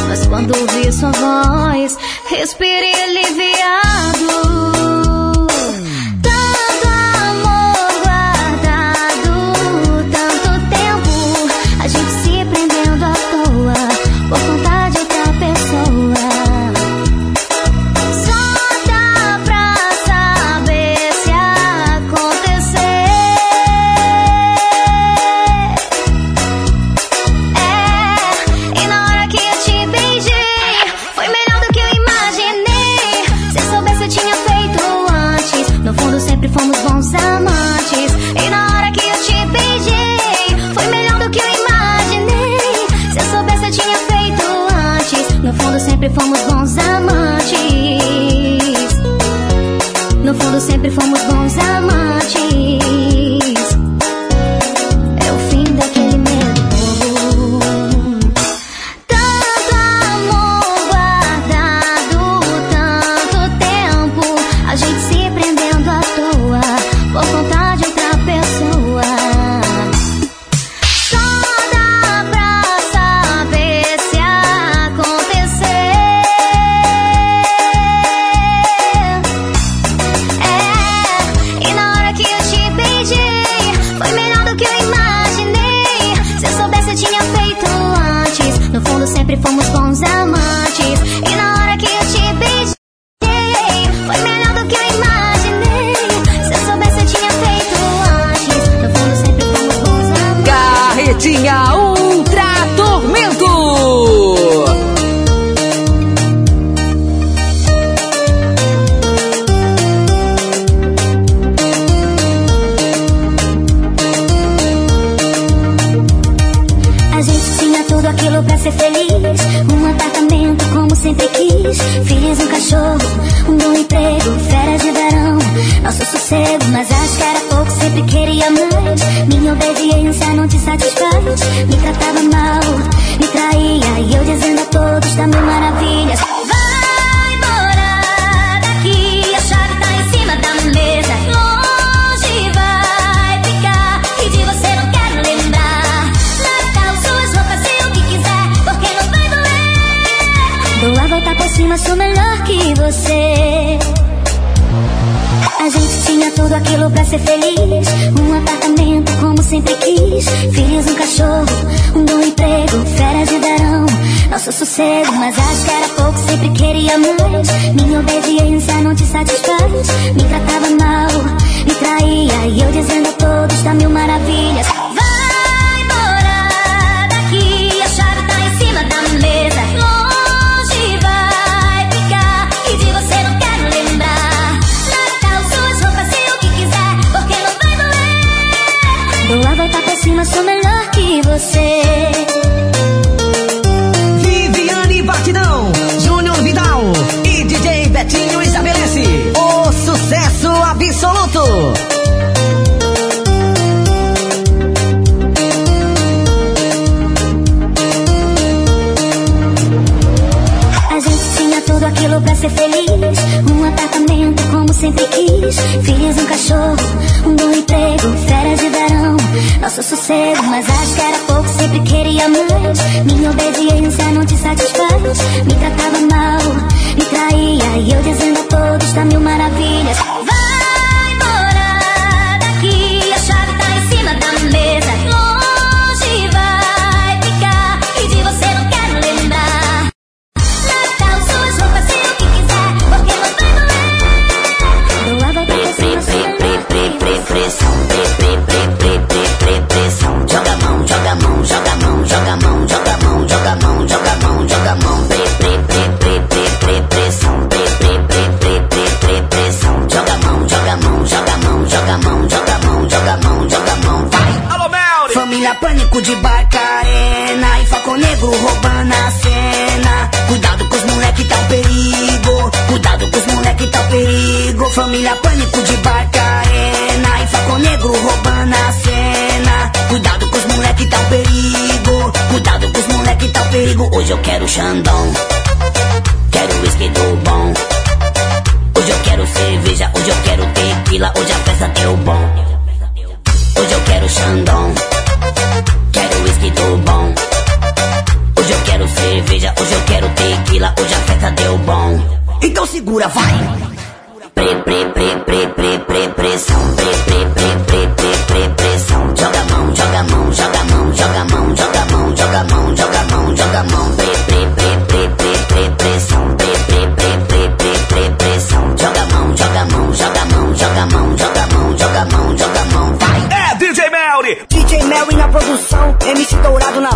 Mas quando vi sua voz, respirei aliviado. Tá um perigo. Cuidado com os moleque tá um perigo. Hoje eu quero Xandão. Quero whisky do bom. Hoje eu quero cerveja, hoje eu quero tequila, hoje a festa deu bom. Hoje eu quero Xandão. Quero whisky do bom. Hoje eu quero cerveja, hoje eu quero tequila, hoje a festa deu bom. Então segura, vai!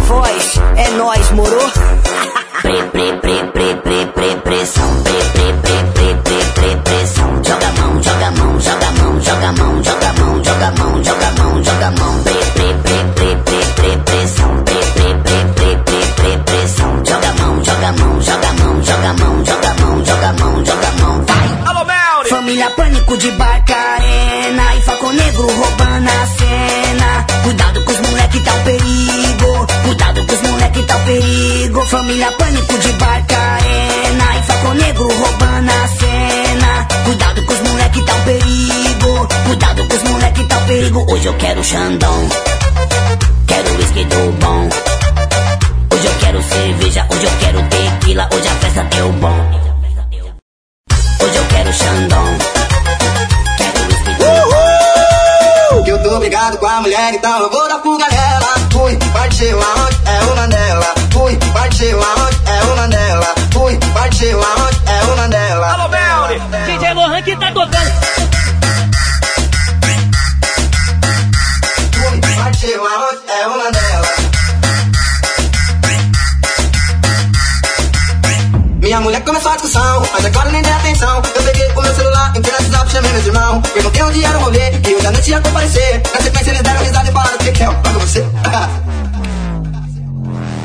Voz. É nóis, moro? Pre, pre, pre, pre, pre, pre, pressão. Pre, pre, pre, Pânico de Barcarena e Falcão Negro roubando a cena. Cuidado com os moleque tá um perigo. Cuidado com os moleque tá um perigo. Família Pânico de Barcarena e Falcão Negro roubando a cena. Cuidado com os moleque tá um perigo. Cuidado com os moleque tá um perigo. Hoje eu quero Xandão. Quero whisky do bom. Hoje eu quero cerveja, hoje eu quero tequila, hoje a festa deu bom. A mulher, então eu vou dar fuga nela. Fui, partiu aonde? É uma nela. Fui, partiu aonde? É uma nela. Fui, partiu aonde? É uma nela. Alô, Melri! DJ Lohan que tá tocando. Fui, partiu aonde? É uma nela. Minha mulher começou a discussão, mas agora nem dei atenção. Eu peguei o meu celular, entrei no WhatsApp, chamei meus irmãos. Perguntei onde era o rolê, e hoje à noite ia comparecer. Na você.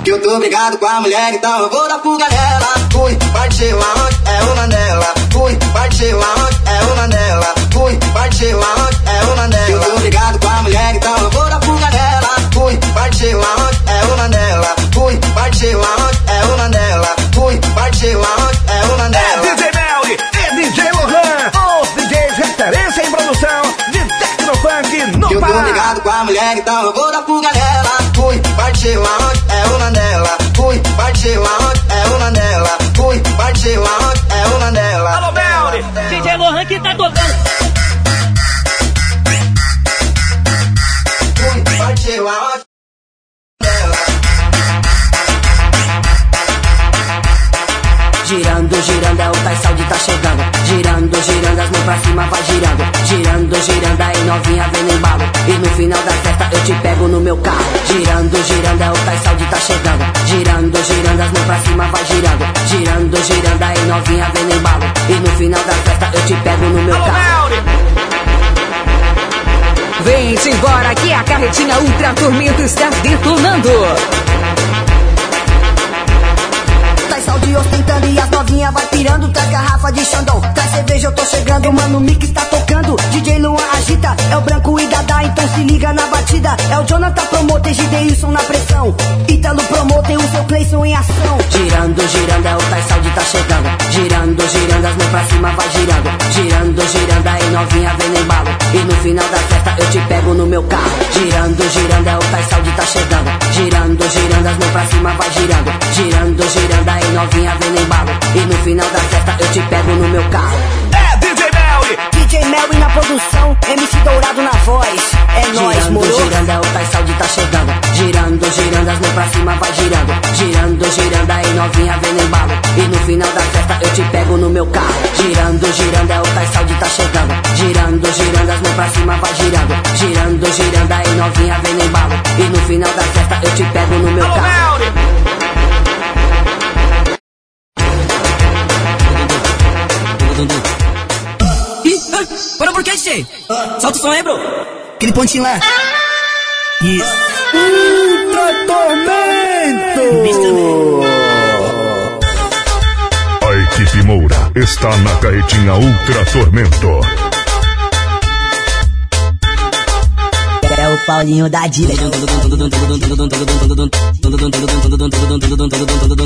Que eu tô brigado com a mulher, então eu vou dar fuga nela. Fui, partiu aonde? É uma nela. Fui, partiu aonde? É uma nela. Fui, partiu aonde? É uma nela. Que eu tô brigado com a mulher, então eu vou o Tais Saúde tá chegando. Girando, girando, as mãos pra cima vai girando. Girando, girando, aí novinha vem no embalo. E no final da festa eu te pego no meu carro. Vem-te embora que a carretinha Ultra Tormento está detonando. Tais Saúde ostentando e as novinha vai pirando, traz garrafa de Xandão. Traz cerveja, eu tô chegando, mano, mix tá tocando. DJ Luan agita, é o branco e Dada, então se liga na batida. É o Jonathan Promoter, Gideilson na pressão. Ítalo Promoter, o seu Cleison em ação. Girando, girando, é o Saúde tá chegando. Girando, girando, as mãos pra cima vai girando. Girando, girando, aí novinha vem no embalo. E no final da festa eu te pego no meu carro. Girando, girando, é o Tais Saúde tá chegando. Girando, girando, as mãos pra cima vai girando. Girando, girando, aí novinha vem no embalo. E no final da festa eu te pego no meu carro. É DJ Melly! DJ Melly na produção, MC Dourado na voz. É nóis, Girando, moro. girando, é o Tais Saúde tá chegando. Girando, girando, as mãos pra cima vai girando. Girando, girando, aí novinha vem no embalo. E no final da festa eu te pego no meu carro. Girando, girando, é o Tais Saúde tá chegando. Girando, girando, as mãos pra cima vai girando. Girando, girando, aí novinha vem no embalo. E no final da festa eu te pego no meu carro. Ih, ah, Para por que, Che? Solta o som aí, bro. Aquele pontinho lá. Isso. Tormento! A equipe Moura está na carretinha Ultra Tormento. O Paulinho da Dilha.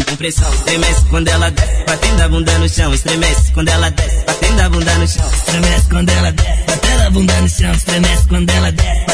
Com pressão, estremece quando ela desce, batendo a bunda no chão, estremece quando ela desce, batendo a bunda no chão, estremece quando ela desce, batendo a bunda no chão, estremece quando ela desce,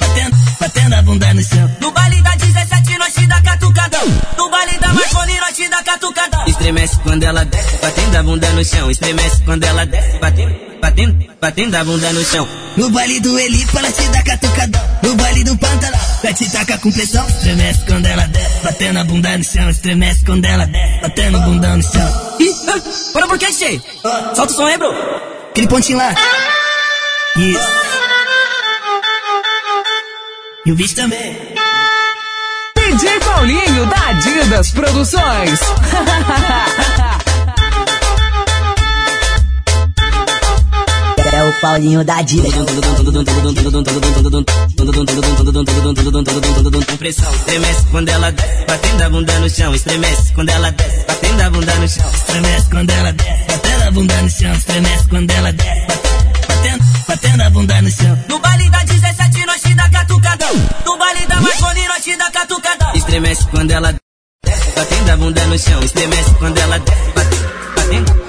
batendo, batendo a bunda no chão. No baile da 17 nós te dá catucadão. No baile da Marconi nós te dá catucadão. Estremece quando ela desce, batendo a bunda no chão, estremece quando ela desce, batendo, batendo, batendo a bunda no chão. No baile do Elipa, ela te dá catucadão. No baile do Pantanal, ela te taca com pressão. Estremece quando ela desce, batendo a bunda no chão. Estremece quando ela desce, batendo a bunda no chão. Ih, ah, para por que, Che? Solta o som aí, bro. Aquele pontinho lá. Isso. E o bicho também. DJ Paulinho da Adidas Produções. o Paulinho da pressão, estremece quando ela desce, batendo a bunda no chão, estremece quando ela desce, batendo a bunda no chão, estremece quando ela desce, batendo a bunda no chão, estremece quando ela desce, batendo, batendo a bunda no chão. No baile da 17 nós te dá catucadão. No baile da Marconi nós te dá catucadão. Estremece quando ela desce, batendo a bunda no chão, estremece quando ela desce, batendo,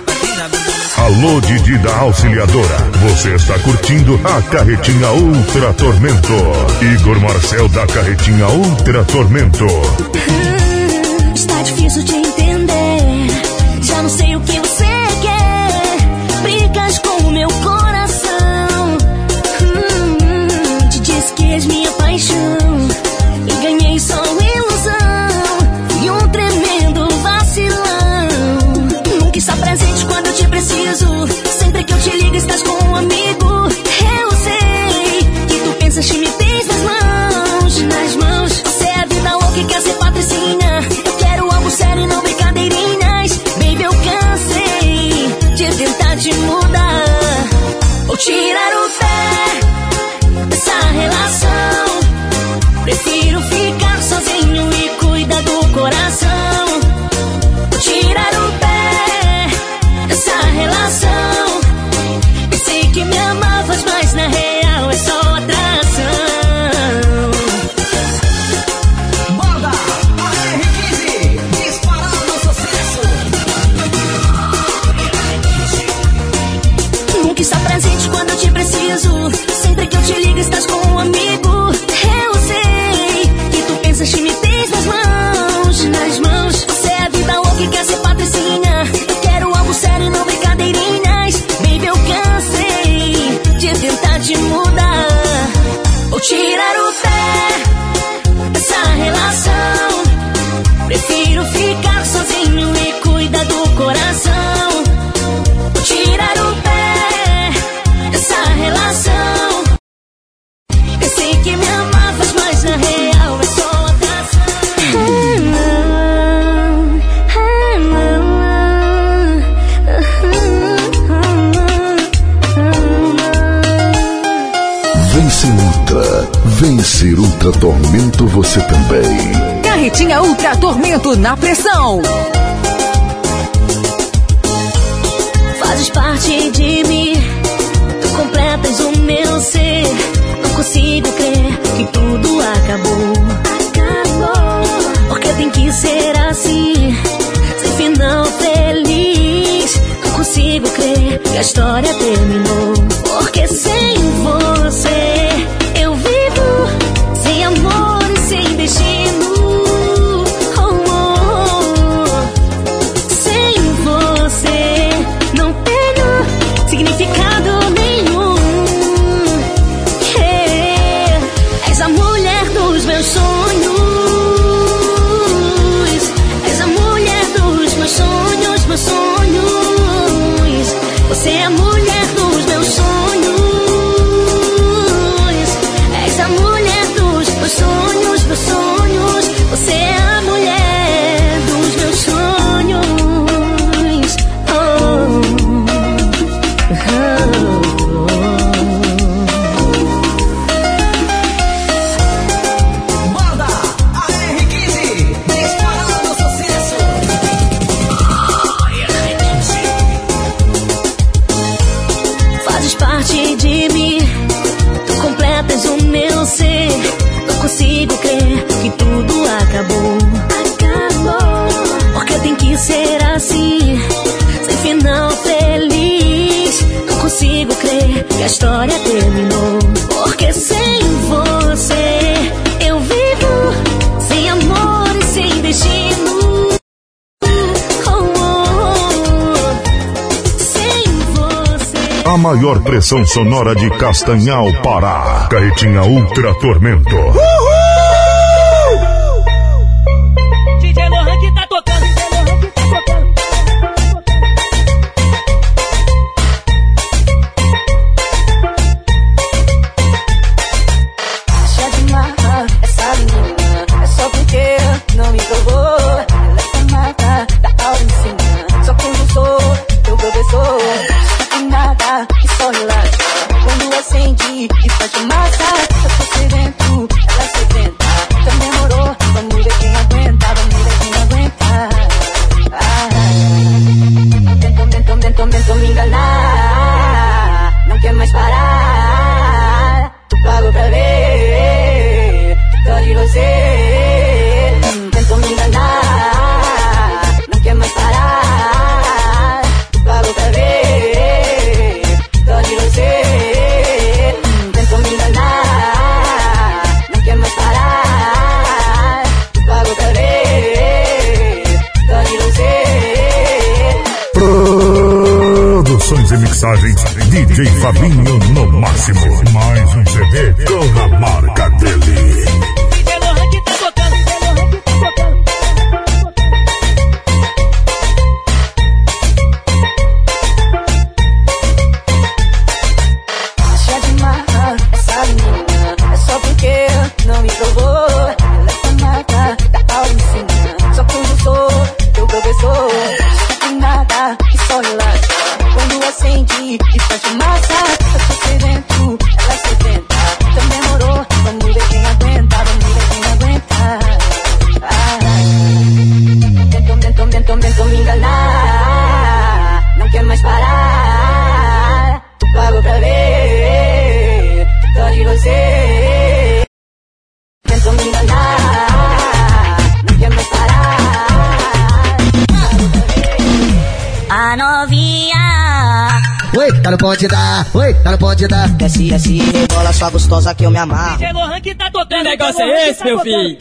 Alô, Didi da Auxiliadora. Você está curtindo a carretinha Ultra Tormento. Igor Marcel da carretinha Ultra Tormento. a história terminou. Porque sem você eu vivo sem amor e sem destino. a maior pressão sonora de Castanhal, Pará. Carretinha Ultra Tormento. Uh! isso, é meu filho.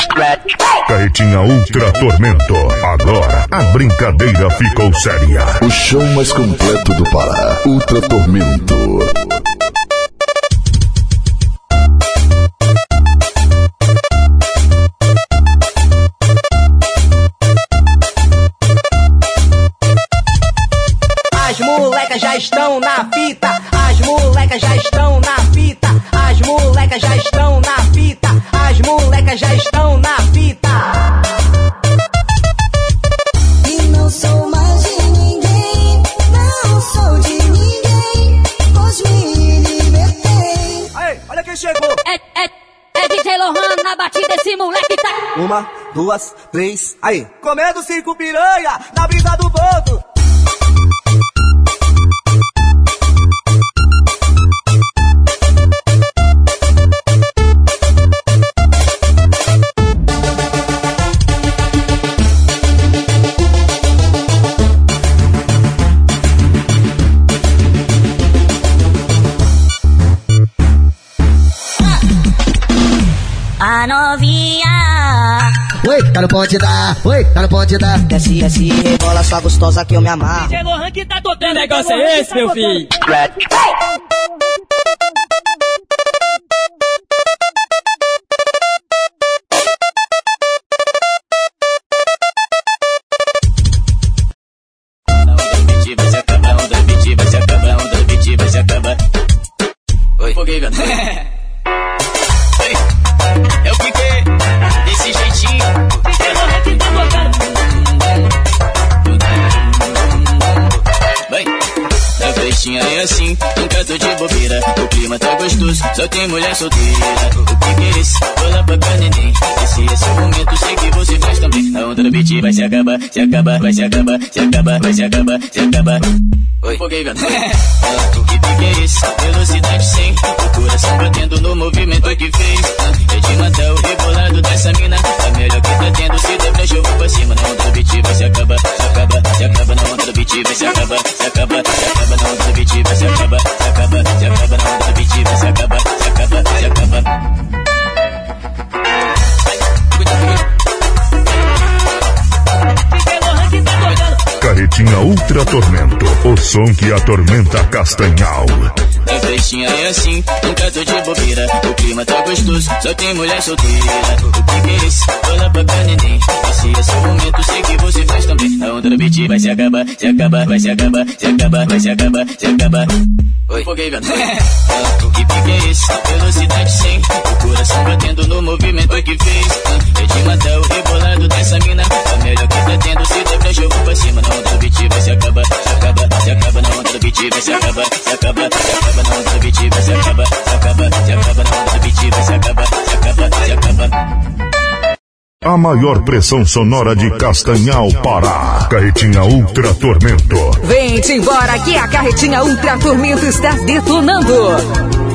Carretinha Ultra Tormento. Agora a brincadeira ficou séria. O show mais completo do Pará. Ultra Tormento. As molecas já estão na fita. As molecas já estão na fita. As molecas já estão na fita as molecas já estão na fita. E não sou mais de ninguém, não sou de ninguém, pois me libertei. Aí, olha quem chegou. É, é, é DJ Lohan na batida, esse moleque tá. Uma, duas, três, aí. Comendo cinco piranha na brisa do boto. Oi, tá no ponte da, oi, tá no ponte da. Desce, desce, rebola sua gostosa que eu me amarro. DJ Lohan que tá tocando. Que negócio é esse, meu filho? Vai se acabar, vai se acabar. Oi, foguei, clima tá gostoso, só tem mulher solteira. O que que é esse? Vou lá pra cá, neném. Esse é seu momento, sei que você faz também. A onda do beat vai se acabar, se acabar, vai se acabar, se acabar, vai se acabar, se acabar. Oi, foguei, gato. O que que é esse? Velocidade 100. O coração batendo no movimento que fez. É de matar o rebolado dessa mina. A melhor que tá tendo, se der pra jogo pra cima. Na onda do beat vai se acabar, se acaba, se acaba. Na onda do beat vai se acabar, se acaba, se acaba. Na onda do beat vai se acabar, se acaba, se acaba. Na onda do beat vai se acabar, se acaba, se acaba. Tá. Carretinha Ultra Tormento, o som que atormenta Castanhal. Na festinha é assim, nunca tô de bobeira. O clima tá gostoso, só tem mulher solteira. O que é isso? Lá pra cá, neném. Esse é seu momento, sei que você faz também. A onda do beat vai se acabar, se acabar, vai se acabar, se acabar, vai se acabar, se acabar. Oi, foguei. Ah, O que é isso? Velocidade 100. O coração batendo no movimento que fez. É de matar o rebolado dessa mina. A melhor que tá tendo, se der pra jogo pra cima. Na onda do beat vai se acabar, se acaba, se acaba. Na onda do beat vai se acabar, se acaba, se acaba. Do beat vai se acabar, se acaba, se acaba. Do beat vai se acabar, se acaba, se acaba. A maior pressão sonora de Castanhal, Pará. Carretinha Ultra Tormento. Vem-te embora que a carretinha Ultra Tormento está detonando.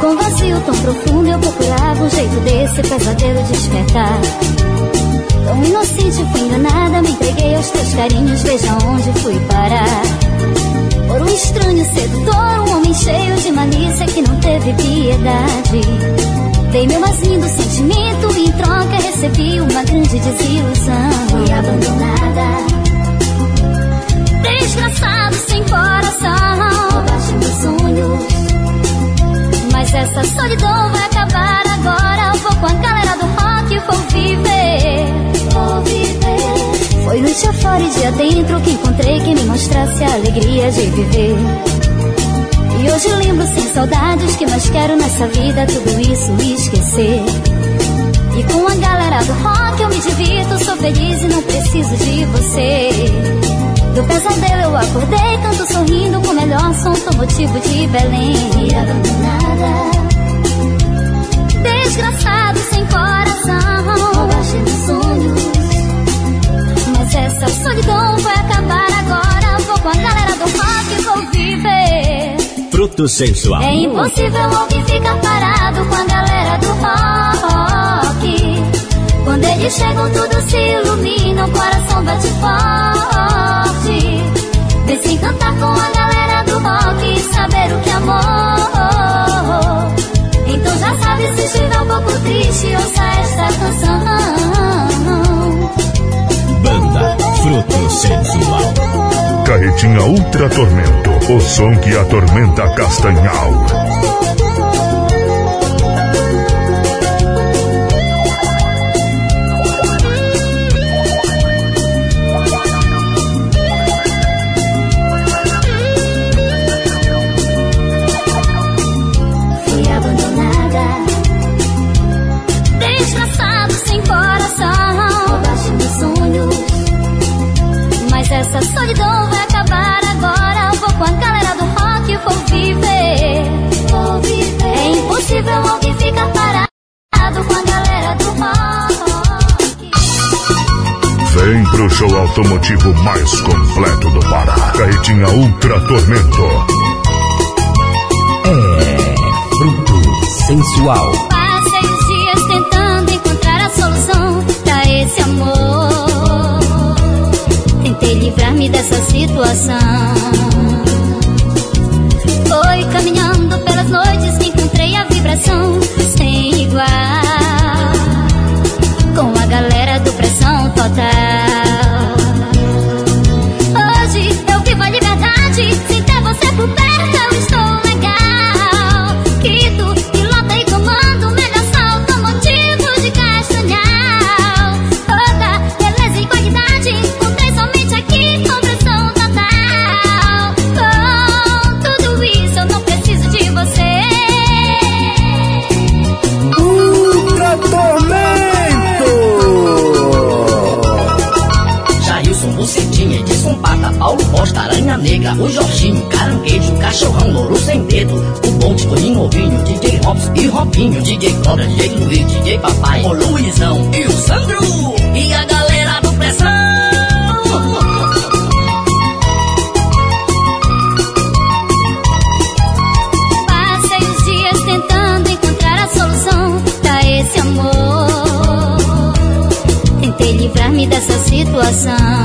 Um vazio tão profundo, eu procurava um jeito desse pesadelo despertar. Tão inocente, fui enganada, me entreguei aos teus carinhos, veja onde fui parar. Por um estranho sedutor, um homem cheio de malícia que não teve piedade. Dei meu mais lindo sentimento e em troca recebi uma grande desilusão. Fui abandonada. Desgraçado sem coração. Roubaste meus sonhos. Mas essa solidão vai acabar agora. Vou com a galera do rock, vou viver. Vou viver. Foi noite afora e dia dentro que encontrei quem me mostrasse a alegria de viver. E hoje lembro sem saudades que mais quero nessa vida tudo isso esquecer. E com a galera do rock eu me divirto, sou feliz e não preciso de você. Do pesadelo eu acordei, canto sorrindo com o melhor som, sou motivo de Belém. E abandonada, desgraçado sem coração. Roubaste meus sonhos, mas essa solidão vai acabar agora. Vou com a galera do rock, vou viver. Fruto sensual. É impossível alguém ficar parado com a galera do rock. Quando eles chegam, tudo se ilumina, o coração bate forte. Vem se encantar com a galera do rock e saber o que é amor. Então já sabe se estiver um pouco triste, ouça esta canção. Banda Fruto sensual. Carretinha Ultra Tormento, o som que atormenta Castanhal. automotivo mais completo do Pará. Carretinha Ultra Tormento. É fruto sensual. Passei os dias tentando encontrar a solução pra esse amor. Tentei livrar-me dessa situação. Foi caminhando pelas noites que encontrei a vibração sem igual. Com a galera do Pressão Total. O Jorginho, caranguejo, cachorrão, louro sem dedo, o Bolt, Toninho, Ovinho, DJ Robson e Robinho, DJ Cobra, DJ Luiz, DJ Papai, o Luizão e o Sandro, e a galera do Pressão. Esse amor. Tentei livrar-me dessa situação.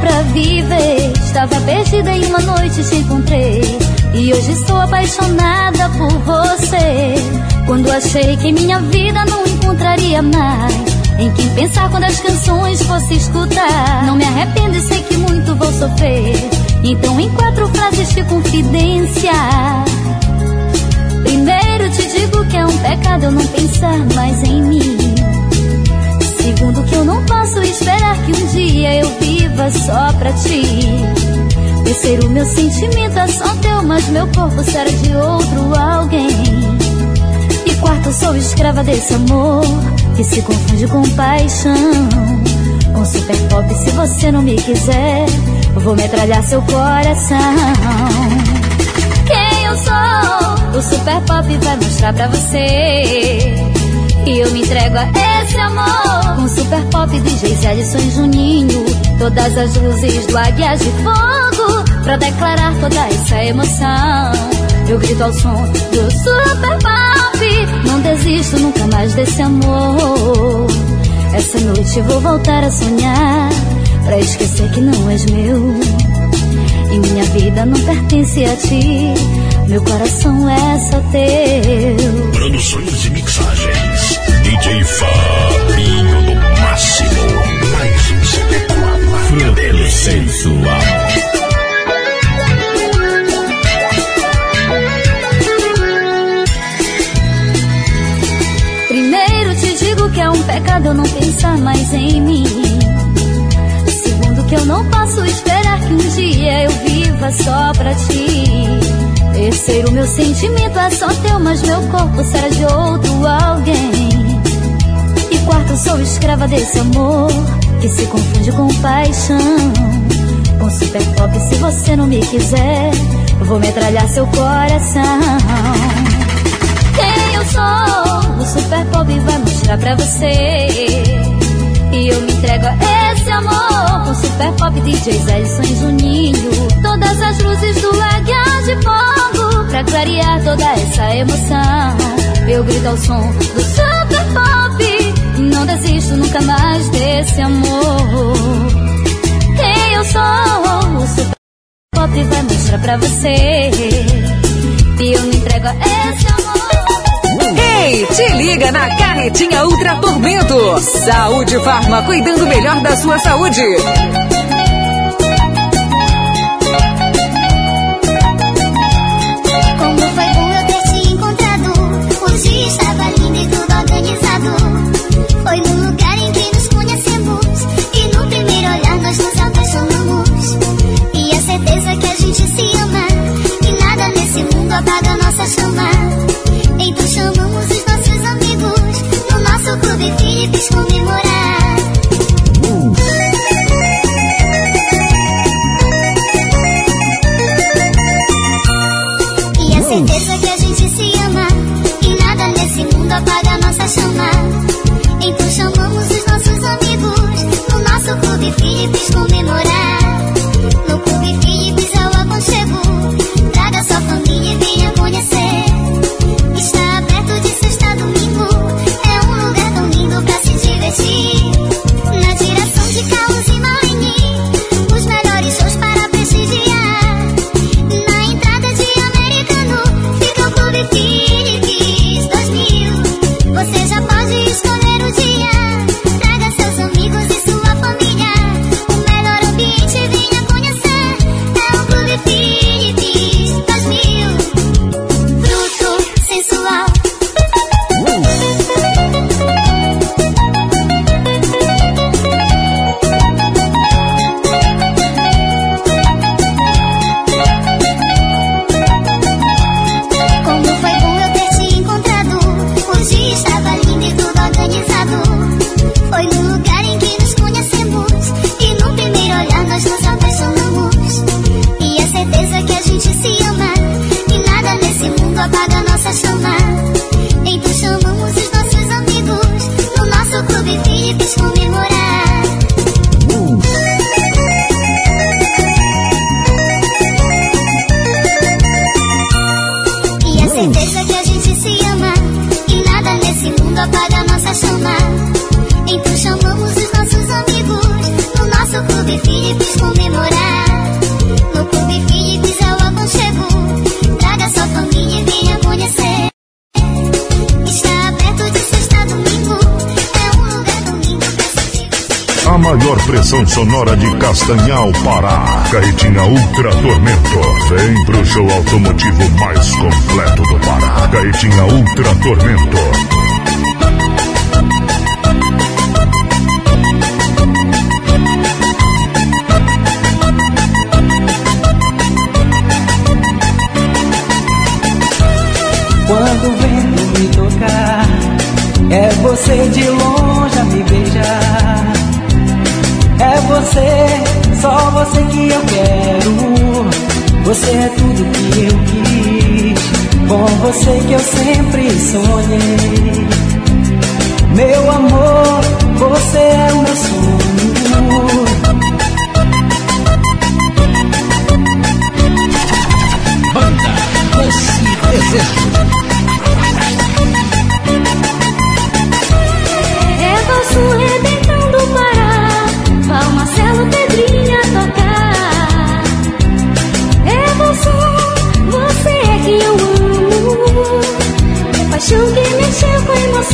Pra viver. Estava perdida em uma noite, te encontrei. E hoje estou apaixonada por você. Quando achei que minha vida não encontraria mais. Em quem pensar quando as canções fosse escutar. Não me arrependo e sei que muito vou sofrer. Então, em quatro frases de confidência. Primeiro te digo que é um pecado eu não pensar mais em mim. Segundo que eu não posso esperar que um dia eu viva só pra ti. Terceiro, meu sentimento é só teu, mas meu corpo será de outro alguém. E quarto, sou escrava desse amor que se confunde com paixão. Com super pop, se você não me quiser, vou metralhar seu coração. Quem eu sou? O super pop vai mostrar pra você. E eu me entrego a esse amor. Com super pop, DJs Ellison e Juninho. Todas as luzes do Águias de Fogo. Pra declarar toda essa emoção. Eu grito ao som do super pop. Não desisto nunca mais desse amor. Essa noite vou voltar a sonhar. Pra esquecer que não és meu. E minha vida não pertence a ti. Meu coração é só teu. Produções e. DJ Fabinho do Máximo. Mais um CD com a marca dele. Sensual. Primeiro te digo que é um pecado eu não pensar mais em mim. Segundo que eu não posso esperar que um dia eu viva só pra ti. Terceiro, meu sentimento é só teu, mas meu corpo será de outro alguém. Quarto, sou escrava desse amor que se confunde com paixão. Com super pop, se você não me quiser, vou metralhar seu coração. Quem eu sou? O super pop vai mostrar pra você. E eu me entrego a esse amor. Com super pop, DJs Ellison e Juninho. Todas as luzes do Águia de Fogo. Pra clarear toda essa emoção. Eu grito ao som do pop. Não desisto nunca mais desse amor. Eu sou? O super pop vai mostrar pra você. E eu me entrego a esse amor. Ei, te liga na Carretinha Ultra Tormento. Saúde Farma, cuidando melhor da sua saúde. this maior pressão sonora de Castanhal, Pará. Carretinha Ultra Tormento. Vem pro show automotivo mais completo do Pará. Carretinha Ultra Tormento. Você, que eu quero. Você é tudo que eu quis. Com você que eu sempre sonhei. Meu amor, você é o meu sonho. Banda Doce Desejo.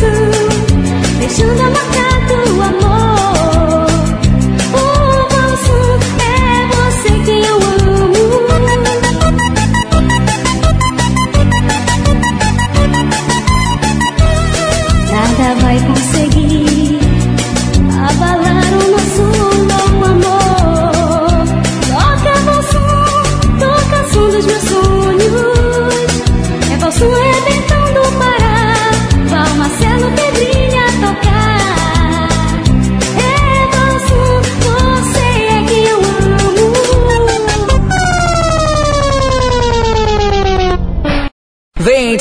Emoção, deixando marcado o amor.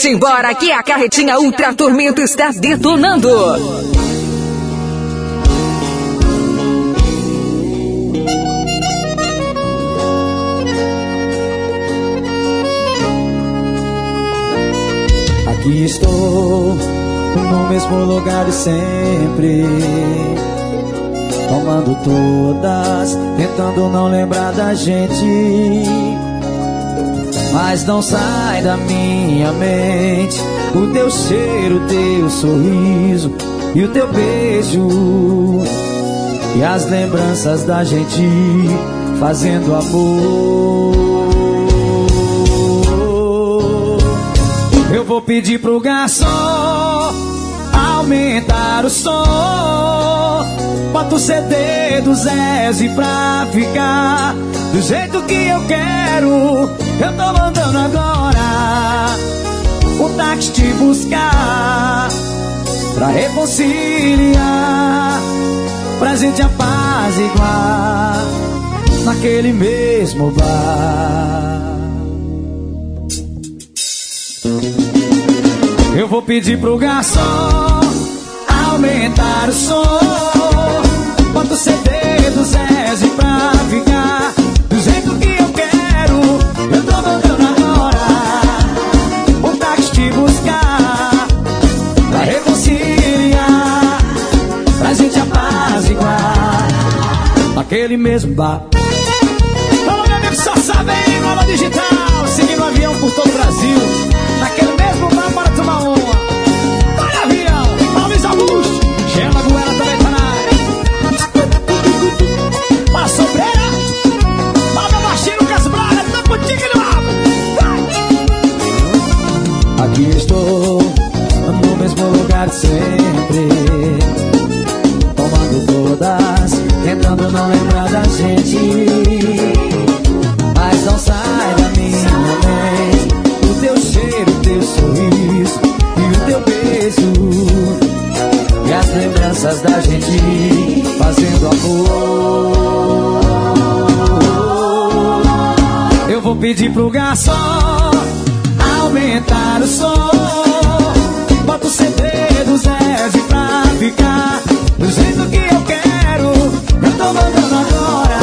Vem-te embora que a carretinha Ultra Tormento está detonando. Aqui estou, no mesmo lugar de sempre. Tomando todas, tentando não lembrar da gente. Mas não sai da minha mente o teu cheiro, o teu sorriso e o teu beijo. E as lembranças da gente fazendo amor. Eu vou pedir pro garçom aumentar o som. Bota o CD do Zezé pra ficar do jeito que eu quero. Eu tô mandando agora o táxi te buscar pra reconciliar, pra gente apaziguar naquele mesmo bar. Eu vou pedir pro garçom aumentar o som. Bota o CD do Zezé pra ficar naquele mesmo bar. Alô, meu amigo, só sabe em nova digital, seguindo o avião por todo o Brasil. Naquele mesmo bar para tomar uma. Olha avião, Alves Augusto, Gela Goela também tá na área. Para sobreira, Baba Baixinho, Lucas Braga, contigo no rabo. Aqui estou, no mesmo lugar de sempre. Tomando todas, tentando não lembrar da gente. Mas não sai da minha mente o teu cheiro, o teu sorriso e o teu beijo. E as lembranças da gente fazendo amor. Eu vou pedir pro garçom aumentar o som. Bota o CD do Zezé pra ficar do jeito que eu quero. Tô mandando agora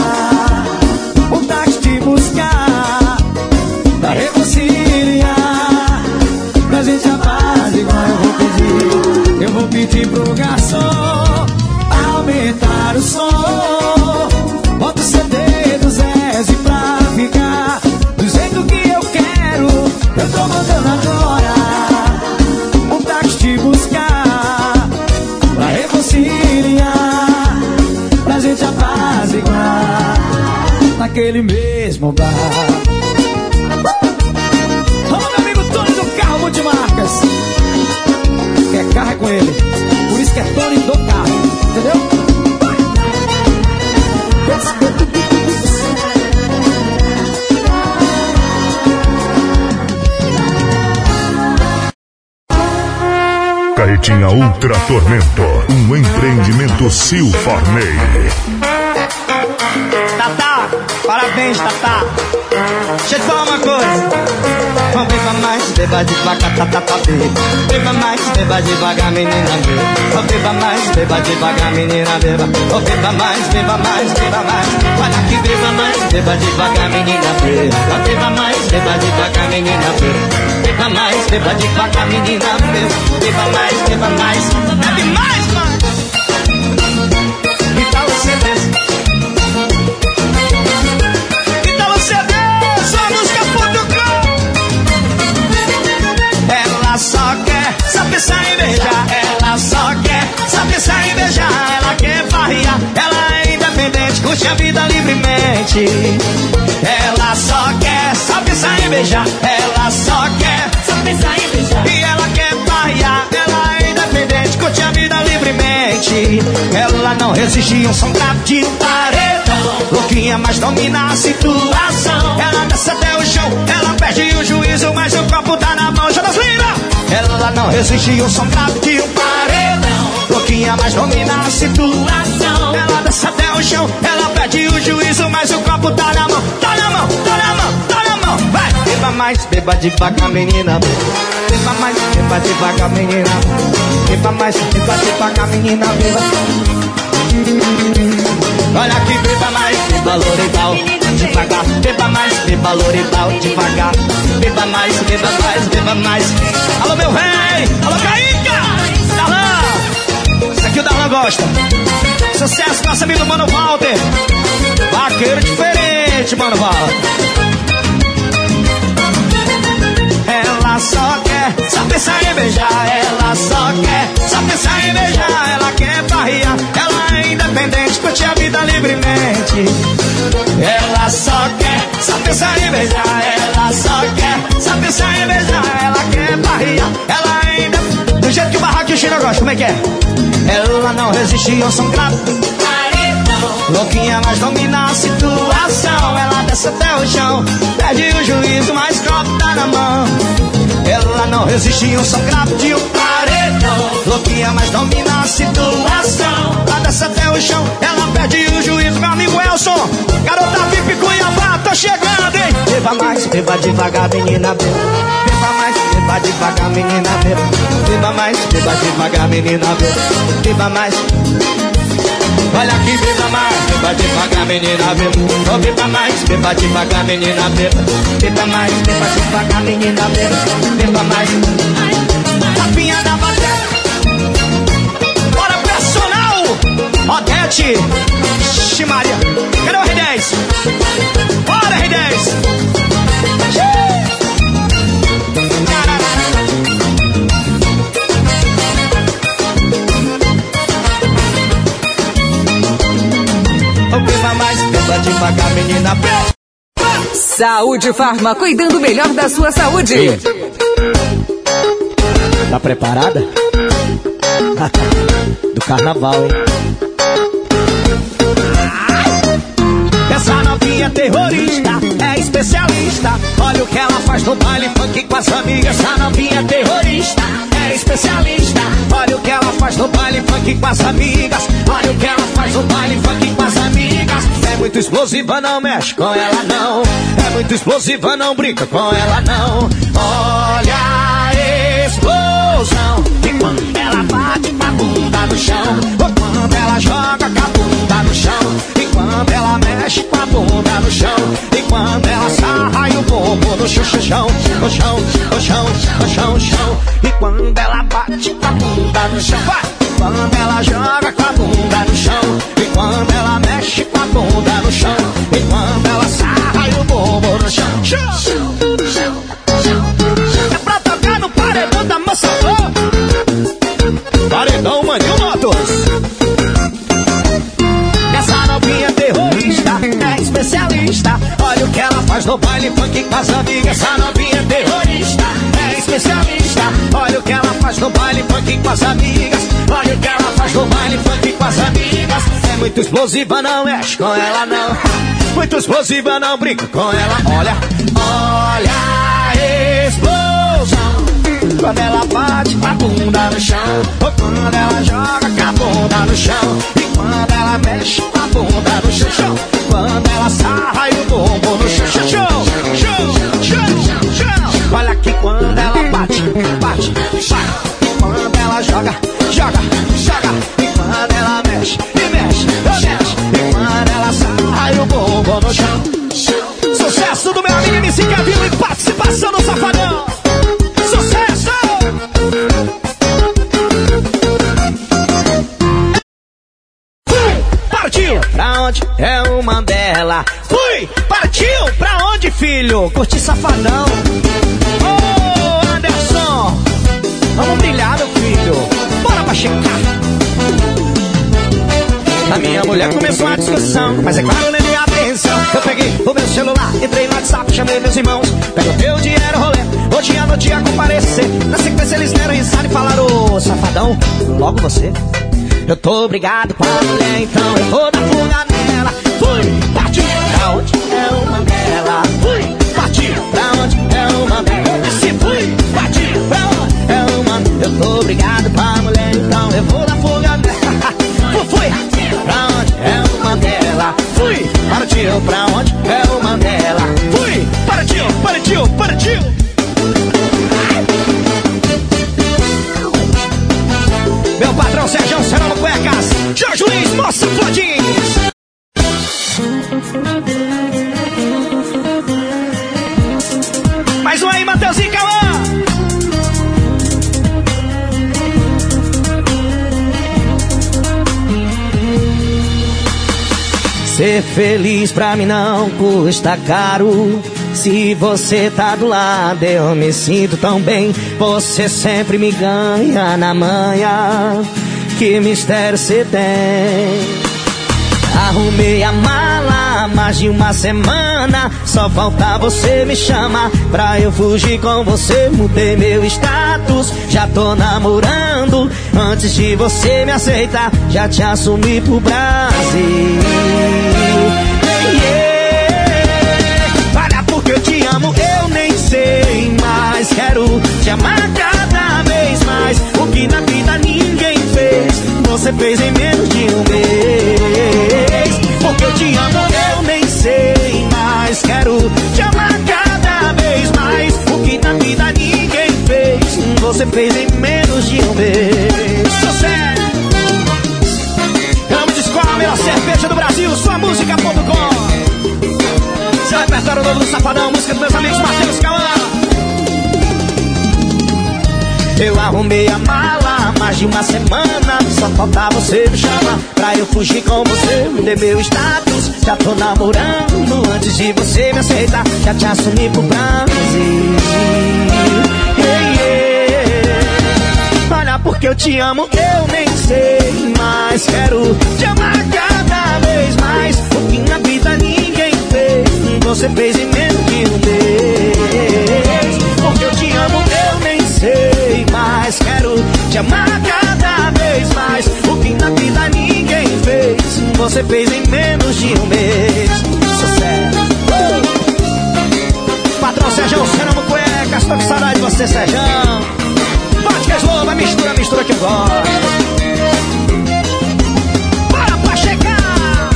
o táxi te buscar pra reconciliar. Pra gente a paz igual eu vou pedir. Eu vou pedir pro garçom aumentar o som. Bota o CD do Zé pra ficar do jeito que eu quero. Eu tô mandando agora. Naquele mesmo bar. Alô, meu amigo Tony do Carro Multimarcas. Quer carro é com ele. Por isso que é Tony do Carro. Entendeu? Carretinha Ultra Tormento, um empreendimento Silfarney. Parabéns, Tatá. Deixa eu te falar uma coisa. Vamos beba mais, beba devagar, tatá, tá, beba. Mais, beba devagar, menina, beba. Oh, beba mais, beba devagar, menina, beba. Oh, beba mais, beba mais, beba mais. Olha que beba mais, beba devagar, menina, beba. Beba mais, beba devagar, menina, beba. Beba mais, beba devagar, menina, beba. Beba mais, beba mais, bebe mais, mano. Curte a vida livremente. Ela só quer só pensar em beijar. Ela só quer só pensar em beijar. E ela quer farriar, ela é independente, curte a vida livremente. Ela não resiste um som grave de paredão. Louquinha, mas domina a situação. Ela desce até o chão, ela perde o juízo, mas o copo tá na mão. Jonas Lira! Ela não resiste um som grave de paredão. Louquinha, mas domina a situação. Ela desce até o chão, ela perde o juízo, mas o copo tá na mão. Tá na mão, tá na mão, tá na mão. Vai! Beba mais, beba devagar, menina. Beba mais, beba devagar, menina. Beba mais, beba devagar, menina. Beba. Olha que beba mais, beba Loretal, devagar. Beba mais, beba Loretal, devagar. Beba mais, beba mais, beba mais. Alô, meu rei! Alô, Caíca! Darlan! Isso aqui o Darlan gosta. Sucesso, nosso amigo Mano Walter. Vaqueiro diferente, Mano Walter. Ela só quer, só pensar em beijar. Ela só quer, só pensar em beijar. Ela quer farriar, ela é independente, curte a vida livremente. Ela só quer, só pensar em beijar. Ela só quer, só pensar em beijar. Ela quer farriar, ela é independente. Do jeito que o barraco China gosta, como é que é? Ela não resiste ao som grave. Louquinha, mas domina a situação. Ela desce até o chão, perde o juízo, mas copo tá na mão. Ela não resiste ao som grave de um paredão. Louquinha, mas domina a situação. Ela desce até o chão, ela perde o juízo. Meu amigo Elson, garota VIP Cuiabá, chegando, hein? Beba mais, beba devagar, menina, beba. Beba mais, beba devagar, menina, beba. Beba mais, beba devagar, menina, beba. Beba mais. Olha aqui, beba mais, beba devagar, menina, beba. Oh, beba mais, beba devagar, menina, beba. Beba mais, beba devagar, menina, beba. Beba mais. Tapinha da bateria. Odete! Ximaria. Cadê o Rei 10? Bora, Rei 10! Oh, beba mais, beba devagar, menina, beba. Saúde Farma, cuidando melhor da sua saúde. Tá preparada? Do carnaval, hein? Novinha terrorista, é especialista. Olha o que ela faz no baile funk com as amigas. Essa novinha terrorista, é especialista. Olha o que ela faz no baile funk com as amigas. Olha o que ela faz no baile funk com as amigas. É muito explosiva, não mexe com ela não. É muito explosiva, não brinca com ela não. Olha a explosão. E quando ela bate com a bunda no chão, ou quando ela joga com a bunda no chão, e quando ela mexe com no chão, vai! Muito explosiva, não mexe com ela não. Muito explosiva, não brinca com ela. Olha, olha a explosão. Quando ela bate com a bunda no chão. Ou quando ela joga com a bunda no chão. E quando ela mexe com a bunda no chão. chão. Quando ela sarra e o bumbum no chão. Chão, chão, chão, chão, chão. Olha que quando ela bate, bate, bate. Quando ela joga, joga. No chão. Sucesso do meu amigo MC Kevin e participação do Safadão. Sucesso! Fui! Partiu! Pra onde? É o Mandela. Fui! Partiu! Pra onde, filho? Curti Safadão. Ô, Anderson! Vamos brilhar, meu filho. Bora pra checar. A minha mulher começou a discussão, mas é claro, meus irmãos. Perguntei o dinheiro, rolê, hoje à noite ia comparecer. Na sequência eles deram risada e falaram, ô safadão, logo você. Eu tô obrigado com a mulher, então eu vou dar fuga nela. Fui, feliz pra mim não custa caro. Se você tá do lado, eu me sinto tão bem. Você sempre me ganha na manhã. Que mistério você tem? Arrumei a mala há mais de uma semana. Só falta você me chamar pra eu fugir com você. Mudei meu status, já tô namorando. Antes de você me aceitar, já te assumi pro Brasil. Fez em menos de um mês. Porque eu te amo, eu nem sei mais. Quero te amar cada vez mais. O que na vida ninguém fez, você fez em menos de um mês. Sucesso! Amo de escola, a melhor cerveja do Brasil, sua música.com. Seu repertório novo do Safadão, música dos meus amigos Matheus Cauã. Eu arrumei a mala mais de uma semana. Só falta você me chamar pra eu fugir com você. Mudei meu status, já tô namorando. Antes de você me aceitar, já te assumi pro Brasil. Yeah, yeah. Olha, porque eu te amo, eu nem sei mais. Quero te amar cada vez mais. O que na vida ninguém fez, você fez em menos de um mês. Porque eu te amo, eu nem sei mais. Quero te amar cada vez mais. O que na vida ninguém fez, você fez em menos de um mês. Sucesso! Uh! Patrão Sérgio, Ceramo Cuecas, tô com saudade de você, Sérgio. Vodka Slow, mistura, mistura que eu gosto. Bora pra chegar!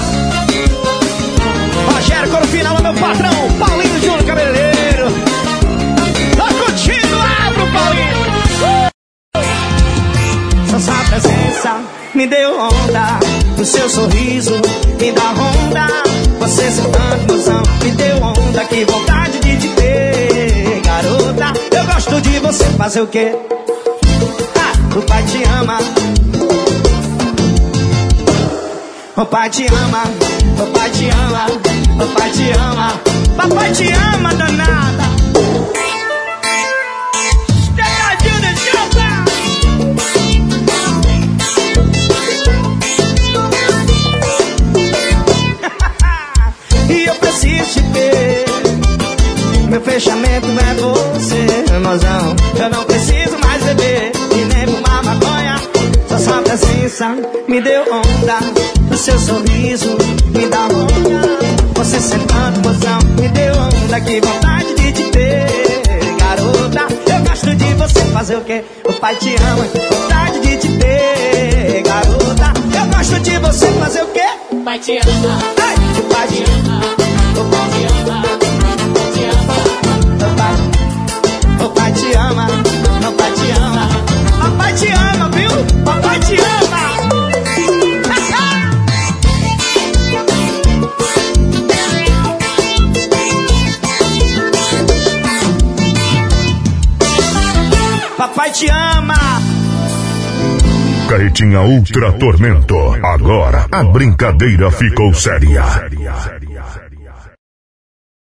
Rogério Corofina, meu patrão, me deu onda. O seu sorriso me dá onda. Você sentando emoção me deu onda. Que vontade de te ter, garota. Eu gosto de você fazer o quê? Ah, o pai te ama. O pai te ama, o pai te ama, o pai te ama, papai te ama, danada. Meu fechamento é você, mozão. Eu não preciso mais beber e nem fumar maconha. atenção me deu onda. O seu sorriso me dá onda. Você sentando mozão me deu onda. Que vontade de te ter, garota. Eu gosto de você fazer o quê? O pai te ama. Vontade de te ter, garota. Eu gosto de você fazer o quê? O pai te ama. Te ama. Carretinha Ultra Tormento. Agora a brincadeira ficou séria.